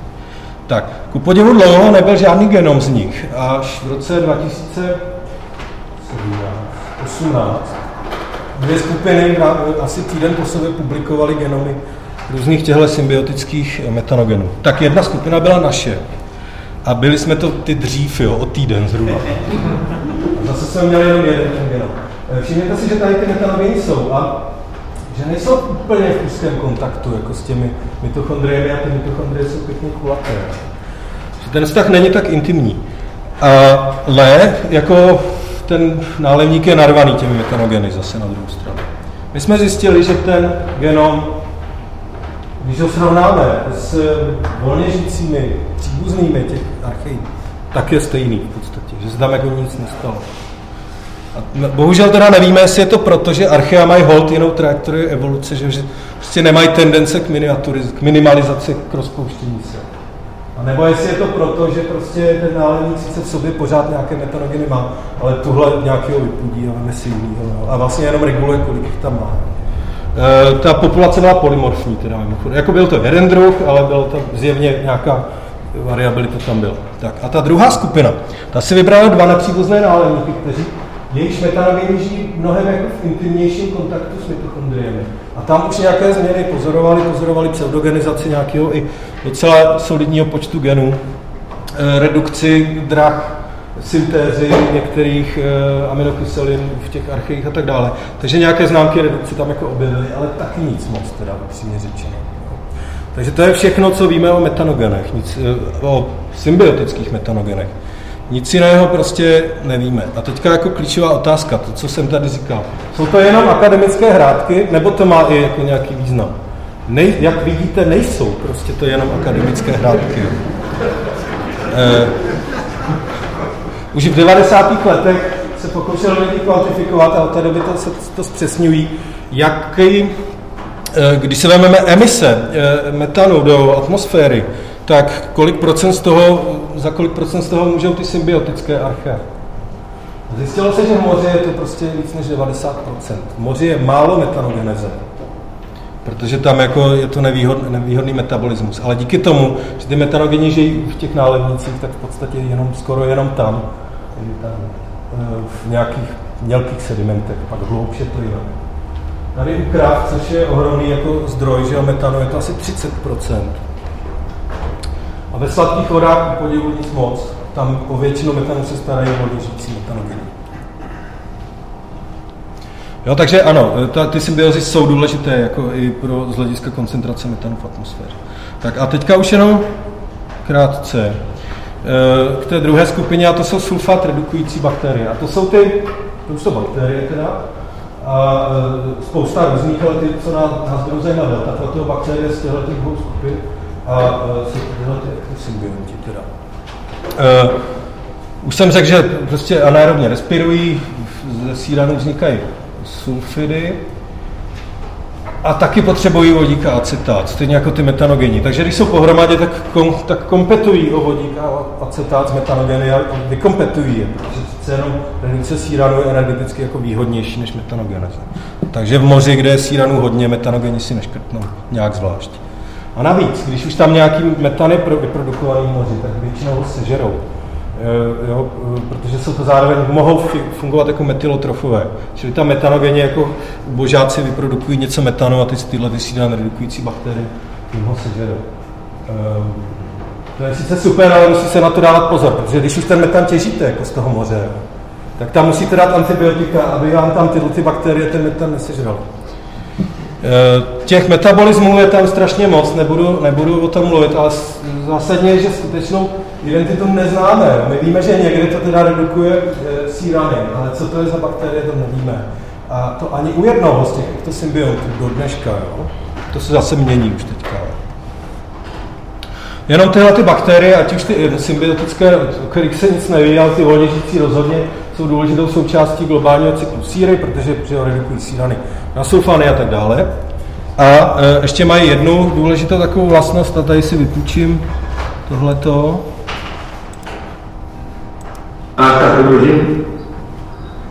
B: Tak, ku podivu dlouho nebyl žádný genom z nich, až v roce 2018 dvě skupiny asi týden po sobě publikovaly genomy různých těchto symbiotických metanogenů. Tak jedna skupina byla naše. A byli jsme to ty dřív, jo, o týden zhruba. A zase jsme měli jenom jeden genom. Eh, všimněte si, že tady ty metanogeny jsou a že nejsou úplně v úzkém kontaktu jako s těmi mitochondriemi a ty mitochondrie jsou pěkně kulaté. Že ten vztah není tak intimní. Ale jako ten nálevník je narvaný těmi metanogeny zase na druhou stranu. My jsme zjistili, že ten genom když ho srovnáme s volně žijícími příbuznými těch archeí, tak je stejný v podstatě, že se tam jako nic nestalo. A bohužel teda nevíme, jestli je to proto, že archea mají hold jinou trajektorii evoluce, že prostě nemají tendence k, k minimalizaci, k rozpouštění se. A nebo jestli je to proto, že prostě ten náledník sice v sobě pořád nějaké metanogeny má, ale tuhle nějakého vypudí, ale nesivního. A vlastně jenom reguluje, kolik tam má. Eh, ta populace byla polymorfní, teda mimochodem. Jako byl to jeden druh, ale bylo to zjevně nějaká variabilita tam byla. Tak a ta druhá skupina, ta si vybrala dva nepříbuzné náledníky, kteří jejichž metanogeny žijí mnohem jako v intimnějším kontaktu s mitochondriemi. A tam už nějaké změny pozorovali, pozorovali pseudogenizaci nějakého i docela solidního počtu genů, eh, redukci drah syntézy některých uh, aminokyselin v těch archeích a tak dále. Takže nějaké známky redukce tam jako objevily, ale taky nic moc, teda upřímně řečeno. Takže to je všechno, co víme o metanogenech, nic, eh, o symbiotických metanogenech. Nic jiného prostě nevíme. A teďka jako klíčová otázka, to, co jsem tady říkal. Jsou to jenom akademické hrádky, nebo to má i jako nějaký význam? Nej, jak vidíte, nejsou prostě to jenom akademické hrádky. Eh, už v 90. letech se pokoušel lidi kvantifikovat a od té doby to, se to zpřesňují, jaký, eh, když se vezmeme emise eh, metanu do atmosféry, tak kolik procent z toho, za kolik procent z toho můžou ty symbiotické arché? Zjistilo se, že v moři je to prostě víc než 90%. V moři je málo metanogeneze, protože tam jako je to nevýhod, nevýhodný metabolismus. Ale díky tomu, že ty metanogeni žijí v těch nálevnicích, tak v podstatě jenom, skoro jenom tam, tam eh, v nějakých mělkých sedimentech, pak hloubš je to jinak. Tady u kráv, což je ohromný jako zdroj že metanu, je to asi 30%. A ve sladkých vodách podivu nic moc. Tam o většinu metanu se starají žijící metanogeny. Jo, takže ano, ta, ty symbiozy jsou důležité jako i pro z hlediska koncentrace metanu v atmosféře. Tak a teďka už jenom krátce k té druhé skupině, a to jsou sulfat redukující bakterie. A to jsou ty, to jsou bakterie teda, a eh, spousta různých, ale ty, co nás, nás budou zajímat, delta bakterie z těchto dvou skupin, a uh, tyhle ty symbionti teda. Uh, už jsem řekl, že prostě anaerobně respirují, ze síranů vznikají sulfidy a taky potřebují vodík a acetát, stejně jako ty metanogeny. Takže když jsou pohromadě, tak, kom, tak kompetují o vodík a acetát s metanogeny a vykompetují je, protože přece jenom redukce síranů je energeticky jako výhodnější než metanogeneze. Takže v moři, kde je síranů hodně, metanogeny si neškrtnou nějak zvlášť. A navíc, když už tam nějaký metan je vyprodukovaný v moři, tak většinou ho sežerou. E, jo, protože jsou to zároveň mohou fungovat jako metylotrofové. Čili tam metanogeně jako božáci vyprodukují něco metanu a ty tyhle vysídané redukující bakterie tím ho sežerou. E, to je sice super, ale musí se na to dávat pozor, protože když už ten metan těžíte jako z toho moře, tak tam musíte dát antibiotika, aby vám tam tyhle ty bakterie ten metan nesežral. Eh, těch metabolismů je tam strašně moc, nebudu, nebudu o tom mluvit, ale zásadně je, že skutečnou identitu neznáme. My víme, že někdy to teda redukuje eh, sírany, ale co to je za bakterie, to nevíme. A to ani u jednoho z těch těchto symbiontů do dneška, jo? to se zase mění už teďka. Jenom tyhle ty bakterie, ať už ty symbiotické, o kterých se nic neví, ale ty volně žijící rozhodně jsou důležitou součástí globálního cyklu síry, protože, redukují sírany na sulfany a tak dále. A e, ještě mají jednu důležitou takovou vlastnost, a tady si vypůjčím tohleto.
E: A tak družin,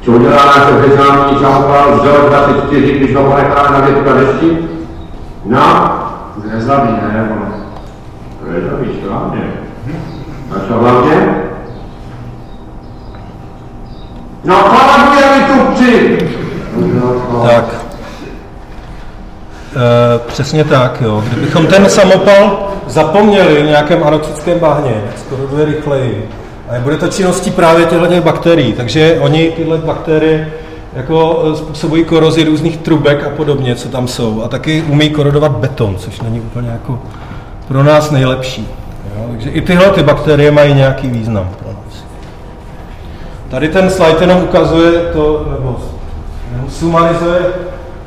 E: co udělá náš oficiální částka vzdor 24, když ho nechá na větka dešti? No,
F: zrezavý, ne, ono.
E: Zrezavý, správně. A co hlavně? No, kolabujeme tu tři!
B: Tak. E, přesně tak, jo. Kdybychom ten samopal zapomněli v nějakém anoxickém bahně, skoroduje rychleji. A bude to činností právě těchto bakterií. Takže oni tyhle bakterie jako e, způsobují korozi různých trubek a podobně, co tam jsou. A taky umí korodovat beton, což není úplně jako pro nás nejlepší. Jo? Takže i tyhle ty bakterie mají nějaký význam. Tady ten slide jenom ukazuje to, nebo sumarizuje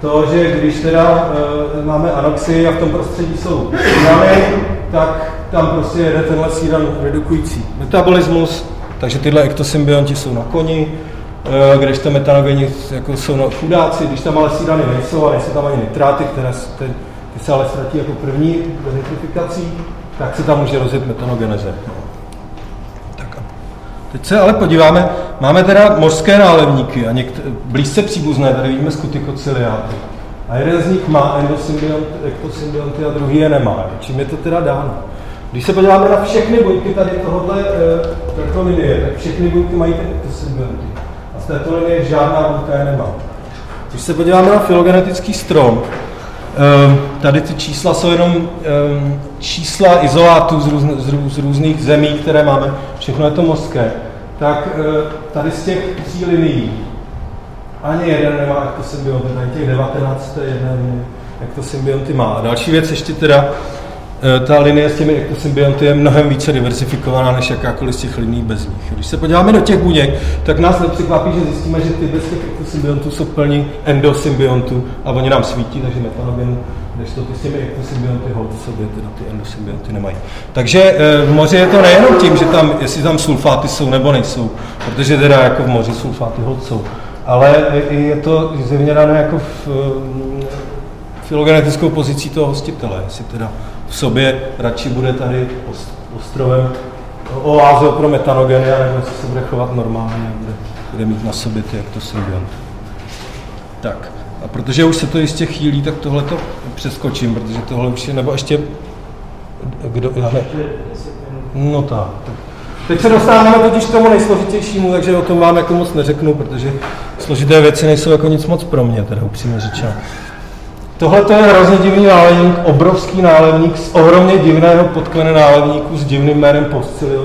B: to, že když teda e, máme anoxii a v tom prostředí jsou sírany, tak tam prostě jede tenhle síran redukující metabolismus, takže tyhle ektosymbionti jsou na koni, e, když to metanogeni jako jsou na chudáci, když tam ale sírany nejsou a nejsou tam ani nitráty, které ty, ty se ale ztratí jako první denitrifikací, tak se tam může rozjet metanogeneze. Teď se ale podíváme, máme teda mořské nálevníky a někt- blízce příbuzné, tady vidíme skutykociliáty. A jeden z nich má endosymbiont, ektosymbionty a druhý je nemá. Čím je to teda dáno? Když se podíváme na všechny buňky tady tohohle, e, této linie, tak všechny buňky mají ty ektosymbionty. A z této linie žádná buňka je nemá. Když se podíváme na filogenetický strom, tady ty čísla jsou jenom ehm, čísla izolátů z, růz, z různých zemí, které máme, všechno je to mořské, tak eh, tady z těch tří linií ani jeden nemá ektosymbionty, tady těch 19 jeden ektosymbionty má. A další věc ještě teda, ta linie s těmi ektosymbionty je mnohem více diversifikovaná než jakákoliv z těch linií bez nich. Když se podíváme do těch buněk, tak nás nepřekvapí, že zjistíme, že ty bez těch ektosymbiontů jsou plní endosymbiontů a oni nám svítí, takže metanogen, když to ty s těmi ektosymbionty hold sobě teda ty endosymbionty nemají. Takže eh, v moři je to nejenom tím, že tam, jestli tam sulfáty jsou nebo nejsou, protože teda jako v moři sulfáty hold jsou, ale je to zjevně dané jako v, filogenetickou pozicí toho hostitele, jestli teda v sobě radši bude tady ostrovem oázou pro metanogeny, nebo se bude chovat normálně a bude, bude mít na sobě ty ektosymbionty. Tak, a protože už se to jistě chýlí, tak tohle to přeskočím, protože tohle už je, nebo ještě, kdo, já ne. No tak, tak. Teď se dostáváme totiž k tomu nejsložitějšímu, takže o tom vám jako moc neřeknu, protože složité věci nejsou jako nic moc pro mě, teda upřímně řečeno. Tohle je hrozně divný nálevník, obrovský nálevník z ohromně divného podklene nálevníku s divným jménem Postcilio.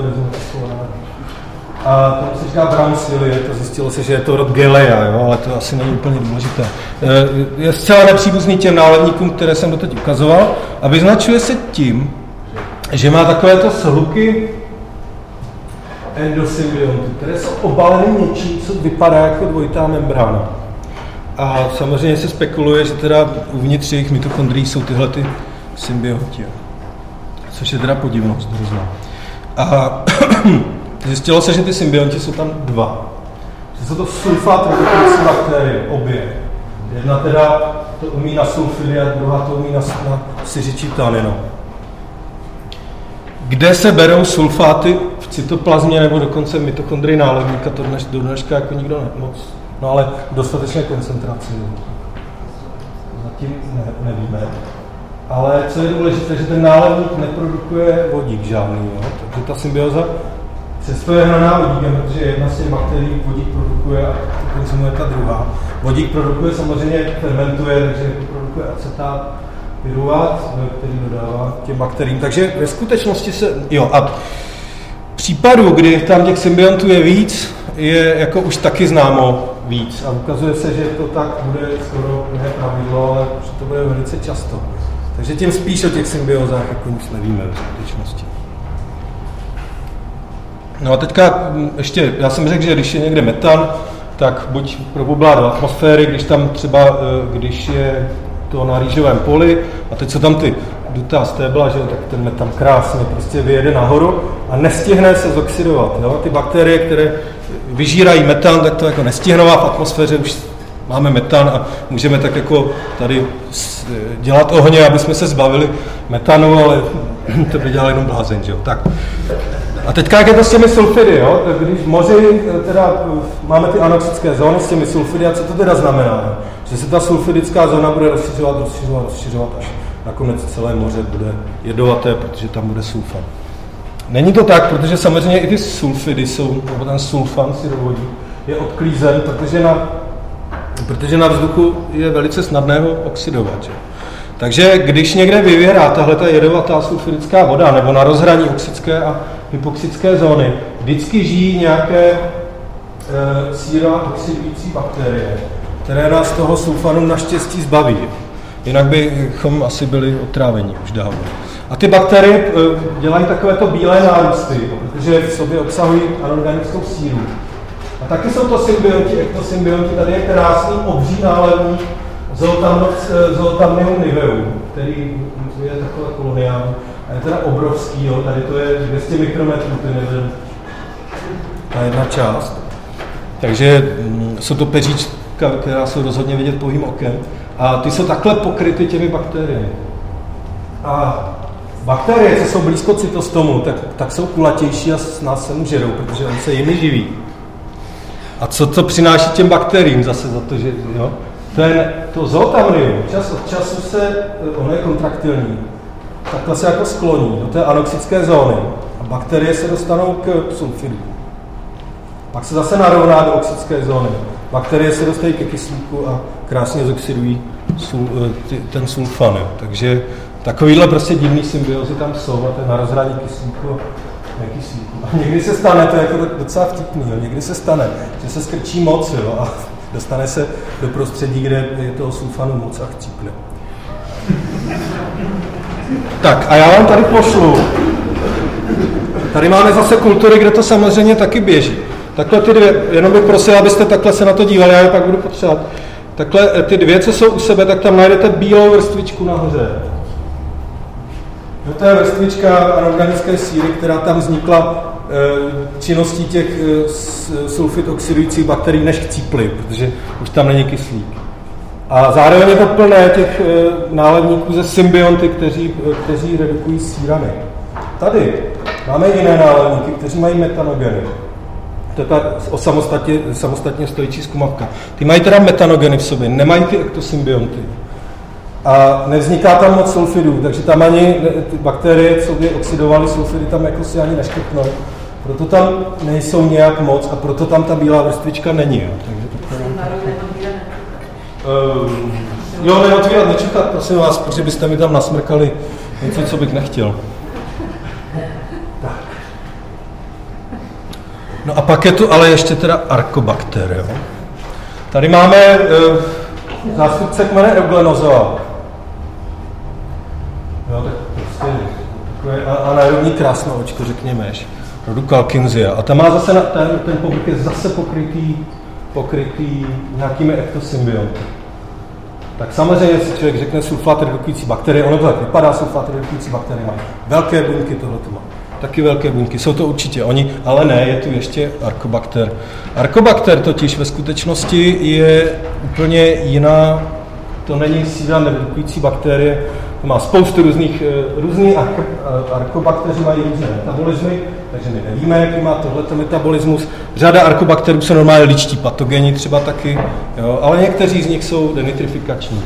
B: A to se říká Bramsilie, to zjistilo se, že je to rod Gelea, jo, ale to asi není úplně důležité. E, je zcela nepříbuzný těm nálevníkům, které jsem doteď ukazoval a vyznačuje se tím, že má takovéto shluky endosymbionty, které jsou obaleny něčím, co vypadá jako dvojitá membrána. A samozřejmě se spekuluje, že teda uvnitř jejich mitochondrií jsou tyhle ty symbionti. Což je teda podivnost hrozná. A *clears throat* zjistilo se, že ty symbionti jsou tam dva. Že jsou to sulfat bakterie, obě. Jedna teda to umí na sulfidy a druhá to umí na, na syřičitanino. Kde se berou sulfáty v cytoplazmě nebo dokonce mitochondrii nálevníka, to dnes, do dneška jako nikdo moc No ale dostatečné koncentraci. Zatím ne, nevíme. Ale co je důležité, že ten nálevník neprodukuje vodík žádný. Jo? Takže ta symbioza přesto je hraná vodíkem, protože jedna z těch bakterií vodík produkuje a konzumuje ta druhá. Vodík produkuje samozřejmě, fermentuje, takže produkuje acetát, pyruvat, který dodává těm bakteriím. Takže ve skutečnosti se, jo, a případů, kdy tam těch symbiontů je víc, je jako už taky známo víc a ukazuje se, že to tak bude skoro ne pravidlo, ale že to bude velice často. Takže tím spíš o těch symbiozách jako nic nevíme v skutečnosti. No a teďka mm, ještě, já jsem řekl, že když je někde metan, tak buď probublá do atmosféry, když tam třeba, e, když je to na rýžovém poli a teď jsou tam ty dutá stébla, že tak ten metan krásně prostě vyjede nahoru a nestihne se zoxidovat. Jo? Ty bakterie, které vyžírají metan, tak to jako nestihnou a v atmosféře už máme metan a můžeme tak jako tady dělat ohně, aby jsme se zbavili metanu, ale *clears throat* to by dělal jenom blázen, že jo. Tak. A teďka jak je to s těmi sulfidy, jo? Když v moři teda máme ty anoxické zóny s těmi sulfidy, a co to teda znamená? Že se ta sulfidická zóna bude rozšiřovat, rozšiřovat, rozšiřovat, až nakonec celé moře bude jedovaté, protože tam bude sulfat. Není to tak, protože samozřejmě i ty sulfidy jsou, nebo ten sulfan si dovodí, je odklízen, protože na, protože na vzduchu je velice snadné ho oxidovat. Že? Takže když někde vyvěrá tahle ta jedovatá sulfidická voda, nebo na rozhraní oxické a hypoxické zóny, vždycky žijí nějaké e, síra oxidující bakterie, které nás toho sulfanu naštěstí zbaví. Jinak bychom asi byli otráveni už dávno. A ty bakterie eh, dělají takovéto bílé nárůsty, protože v sobě obsahují anorganickou síru. A taky jsou to symbionti, ektosymbionti. Tady je krásný obří nálevník Zootamnium eh, niveum, který je takové koloniální. A je teda obrovský, jo. tady to je 200 mikrometrů, ten jeden, ta jedna část. Takže mm, jsou to peříčka, která jsou rozhodně vidět pouhým okem. A ty jsou takhle pokryty těmi bakteriemi. A bakterie, co jsou blízko cytostomu, tak, tak jsou kulatější a s nás se můžerou, protože oni se jimi živí. A co to přináší těm bakteriím zase za to, že jo? Ten, to zootamnium, čas od času se, ono je kontraktilní, takhle se jako skloní do té anoxické zóny a bakterie se dostanou k sulfidu. Pak se zase narovná do oxické zóny. Bakterie se dostají ke kyslíku a krásně zoxidují sul, eh, ten sulfan. Takže Takovýhle prostě divný symbiozy tam jsou a to je na rozhraní kyslíku. A někdy se stane, to je jako docela vtipný, jo, někdy se stane, že se skrčí moc jo, a *laughs* dostane se do prostředí, kde je toho sulfanu moc a chcípne. Tak a já vám tady pošlu. Tady máme zase kultury, kde to samozřejmě taky běží. Takhle ty dvě, jenom bych prosil, abyste takhle se na to dívali, já je pak budu potřebovat. Takhle eh, ty dvě, co jsou u sebe, tak tam najdete bílou vrstvičku nahoře. No to je vrstvička anorganické síry, která tam vznikla e, činností těch e, sulfit oxidujících bakterií, než chcíply, protože už tam není kyslík. A zároveň je to plné těch e, nálevníků ze symbionty, kteří, kteří redukují sírany. Tady máme jiné nálevníky, kteří mají metanogeny. To je ta samostatně, samostatně stojící zkumavka. Ty mají teda metanogeny v sobě, nemají ty ektosymbionty. A nevzniká tam moc sulfidů, takže tam ani ty bakterie, co by oxidovaly sulfidy, tam jako si ani neškrtnou. Proto tam nejsou nějak moc a proto tam ta bílá vrstvička není. Jo. Takže to uh, jo, neotvírat, nečekat, prosím vás, protože byste mi tam nasmrkali něco, co bych nechtěl. No a pak je tu ale ještě teda arkobakter, jo. Tady máme uh, zástupce kmene Eugenozoa. Jo, tak prostě takové anaerobní krásnoočko, řekněme, rodu Kalkinzia. A tam má zase, na, ten, ten povrch je zase pokrytý, pokrytý nějakými ektosymbionty. Tak samozřejmě si člověk řekne sulfát redukující bakterie, ono to tak vypadá, sulfát redukující bakterie má velké buňky, tohle to má taky velké buňky, jsou to určitě oni, ale ne, je tu ještě arkobakter. Arkobakter totiž ve skutečnosti je úplně jiná, to není sída nevydukující bakterie, to má spoustu různých, eh, různých arkobakteři mají různé metabolismy, takže my nevíme, jaký má tohleto metabolismus. Řada arkobakterů se normálně ličtí patogeni třeba taky, jo, ale někteří z nich jsou denitrifikační.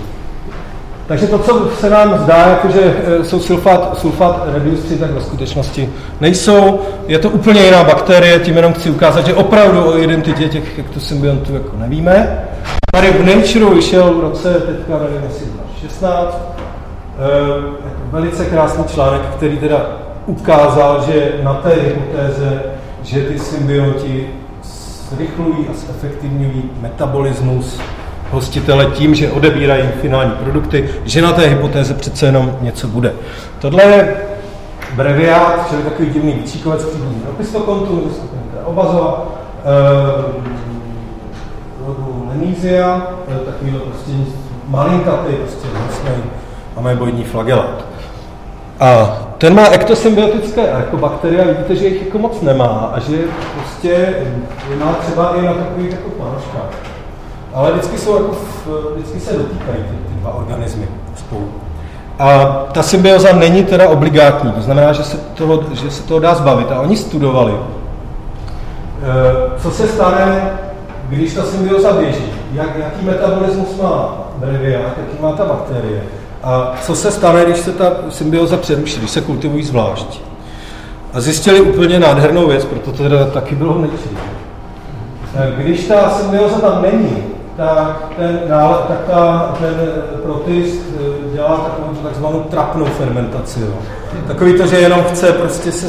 B: Takže to, co se nám zdá, jako že e, jsou sulfat, sulfat reducty, tak ve skutečnosti nejsou. Je to úplně jiná bakterie, tím jenom chci ukázat, že opravdu o identitě těch symbiontů jako nevíme. Tady v Nature vyšel v roce, teďka nevím, jestli 16, e, velice krásný článek, který teda ukázal, že na té hypotéze, že ty symbionti zrychlují a zefektivňují metabolismus hostitele tím, že odebírají finální produkty, že na té hypotéze přece jenom něco bude. Tohle je breviát, čili takový divný výčíkovec příbuzný do pistokontu, obazova, eh, rodu Lemízia, takový prostě malinkatý, prostě vlastně ameboidní flagelát. A ten má ektosymbiotické arkobakterie a vidíte, že jich jako moc nemá a že prostě je má třeba i na takových jako panoškách ale vždycky, jsou jako v, vždycky se dotýkají ty, ty dva organismy spolu. A ta symbioza není teda obligátní, to znamená, že se toho, že se toho dá zbavit. A oni studovali, eh, co se stane, když ta symbioza běží, jak, jaký metabolismus má breviát, jaký má ta bakterie, a co se stane, když se ta symbioza přeruší, když se kultivují zvlášť. A zjistili úplně nádhernou věc, proto to teda taky bylo nejdřív. Eh, když ta symbioza tam není, tak ten, tak ta, ten protist eh, dělá takovou takzvanou trapnou fermentaci. Jo. Takový to, že jenom chce prostě se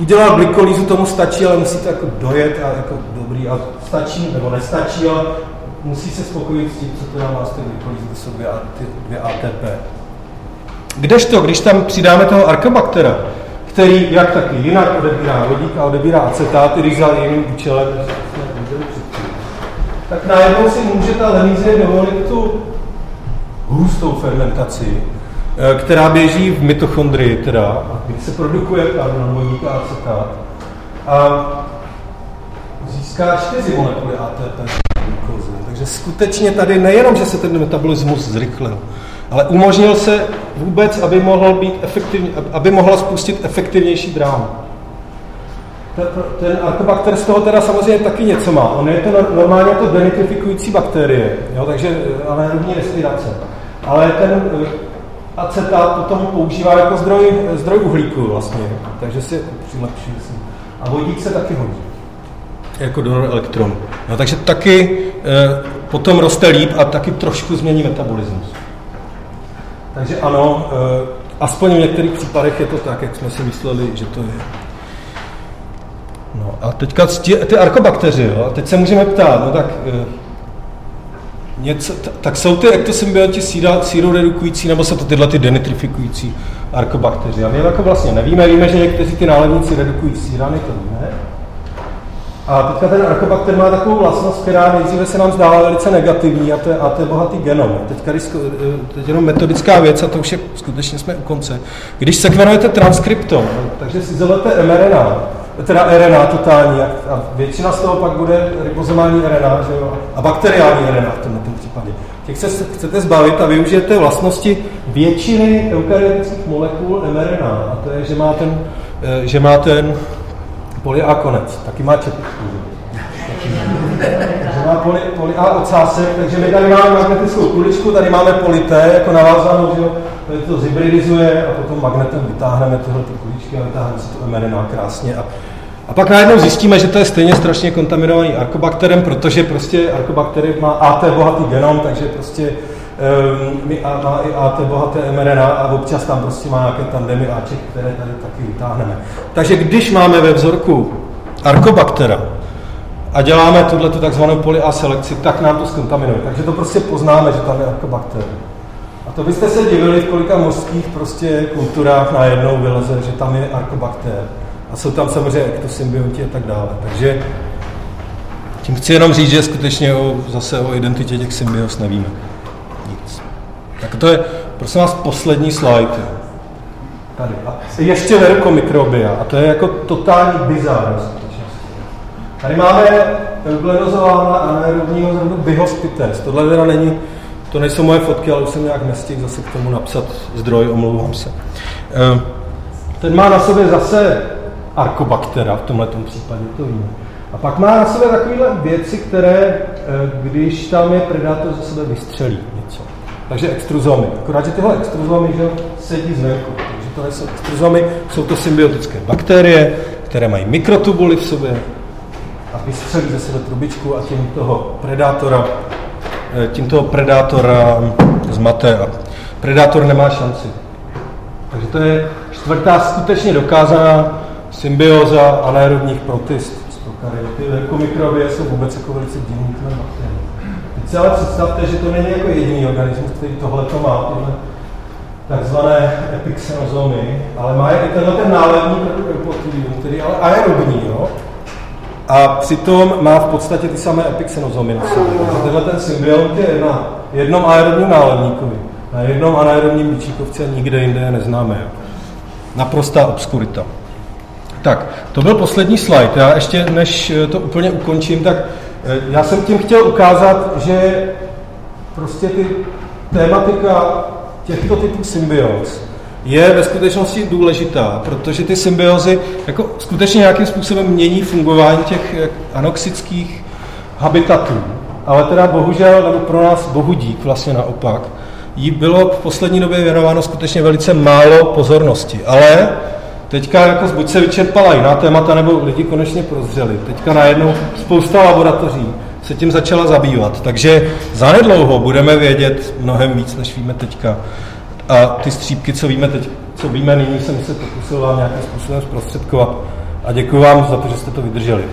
B: udělat glykolízu, tomu stačí, ale musí to jako dojet a jako dobrý a stačí, nebo nestačí, ale musí se spokojit s tím, co to má z té glykolízy, to jsou dvě, dvě ATP. Kdežto, když tam přidáme toho arkobaktera, který jak taky jinak odebírá vodík a odebírá acetát, když za jiným účelem, tak najednou si může ta lemízie dovolit tu hustou fermentaci, eh, která běží v mitochondrii, teda, kdy se produkuje pardon, vodík a acetát. A získá čtyři molekuly ATP. Takže skutečně tady nejenom, že se ten metabolismus zrychlil, ale umožnil se vůbec, aby, mohl být efektivní, aby mohla spustit efektivnější drámu ten arkobakter z toho teda samozřejmě taky něco má. On je to normálně to denitrifikující bakterie, jo, takže anaerobní respirace. Ale ten eh, acetát potom používá jako zdroj, zdroj uhlíku vlastně, takže si přilepší. A vodík se taky hodí jako donor elektronů. No, takže taky e, potom roste líp a taky trošku změní metabolismus. Takže ano, e, aspoň v některých případech je to tak, jak jsme si mysleli, že to je. No a teďka ty, ty arkobakteři, jo, teď se můžeme ptát, no tak, eh, něco, tak jsou ty ektosymbionti síroredukující, nebo jsou to tyhle ty denitrifikující arkobakterie. A my jako vlastně nevíme, víme, že někteří ty nálevníci redukují sírany, to víme. A teďka ten arkobakter má takovou vlastnost, která nejdříve se nám zdála velice negativní, a to je, a to je bohatý genom. Teďka když, teď jenom metodická věc, a to už je skutečně jsme u konce. Když sekvenujete transkriptom, takže si izolujete mRNA, teda RNA totální, a většina z toho pak bude ribozomální RNA, že jo, a bakteriální RNA v tomto případě. Těch se chcete zbavit a využijete vlastnosti většiny eukaryotických molekul mRNA, a to je, že má ten, eh, že má ten poly A konec, taky má čepičku. Má poly, poly A ocásek, takže my tady máme magnetickou kuličku, tady máme poly T jako navázanou, že jo, to zhybridizuje a potom magnetem vytáhneme tyhle kuličky a vytáhneme si to mRNA krásně a a pak najednou zjistíme, že to je stejně strašně kontaminovaný arkobakterem, protože prostě arkobaktery má AT bohatý genom, takže prostě um, my a, má i AT bohaté mRNA a občas tam prostě má nějaké tandemy Aček, které tady taky vytáhneme. Takže když máme ve vzorku arkobaktera a děláme tuhle takzvanou poly-A selekci, tak nám to skontaminuje. Takže to prostě poznáme, že tam je arkobakter. A to byste se divili, v kolika mořských prostě kulturách najednou vyleze, že tam je arkobakter. A jsou tam samozřejmě ektosymbionti a tak dále. Takže tím chci jenom říct, že skutečně o, zase o identitě těch symbios nevíme. Nic. Tak to je, prosím vás, poslední slide. Tady. A ještě verkomikrobia. A to je jako totální bizar Tady máme eugledozována anaerobního zrodu bihospites. Tohle teda není, to nejsou moje fotky, ale už jsem nějak nestihl zase k tomu napsat zdroj, omlouvám se. Ehm, ten má na sobě zase arkobaktera v tomhle případě, to víme. A pak má na sobě takovéhle věci, které, eh, když tam je predátor, za sebe vystřelí něco. Takže extruzomy. Akorát, že tyhle extruzomy že, sedí zvenku. Takže to jsou extruzomy, jsou to symbiotické bakterie, které mají mikrotubuly v sobě a vystřelí ze sebe trubičku a tím toho predátora, eh, tím toho predátora zmate a predátor nemá šanci. Takže to je čtvrtá skutečně dokázaná symbioza anaerobních protist z prokaryoty. Velkomikrobie jsou vůbec jako velice divný bakterie. Teď si ale představte, že to není jako jediný organismus, který tohle to má, tyhle takzvané epixenozomy, ale má i tenhle ten nálední eupotilium, který ale aerobní, jo? A přitom má v podstatě ty samé epixenozomy na sobě. Tenhle ten symbiont je na jednom aerobním náledníkovi, na jednom anaerobním bičíkovci a nikde jinde je neznáme. Naprostá obskurita. Tak, to byl poslední slide. Já ještě, než to úplně ukončím, tak eh, já jsem tím chtěl ukázat, že prostě ty tématika těchto typů symbióz je ve skutečnosti důležitá, protože ty symbiozy jako skutečně nějakým způsobem mění fungování těch eh, anoxických habitatů. Ale teda bohužel, nebo pro nás bohu dík vlastně naopak, jí bylo v poslední době věnováno skutečně velice málo pozornosti. Ale Teďka jako buď se vyčerpala jiná témata, nebo lidi konečně prozřeli. Teďka najednou spousta laboratoří se tím začala zabývat. Takže zanedlouho budeme vědět mnohem víc, než víme teďka. A ty střípky, co víme teď, co víme nyní, jsem se pokusil vám nějakým způsobem zprostředkovat. A děkuji vám za to, že jste to vydrželi.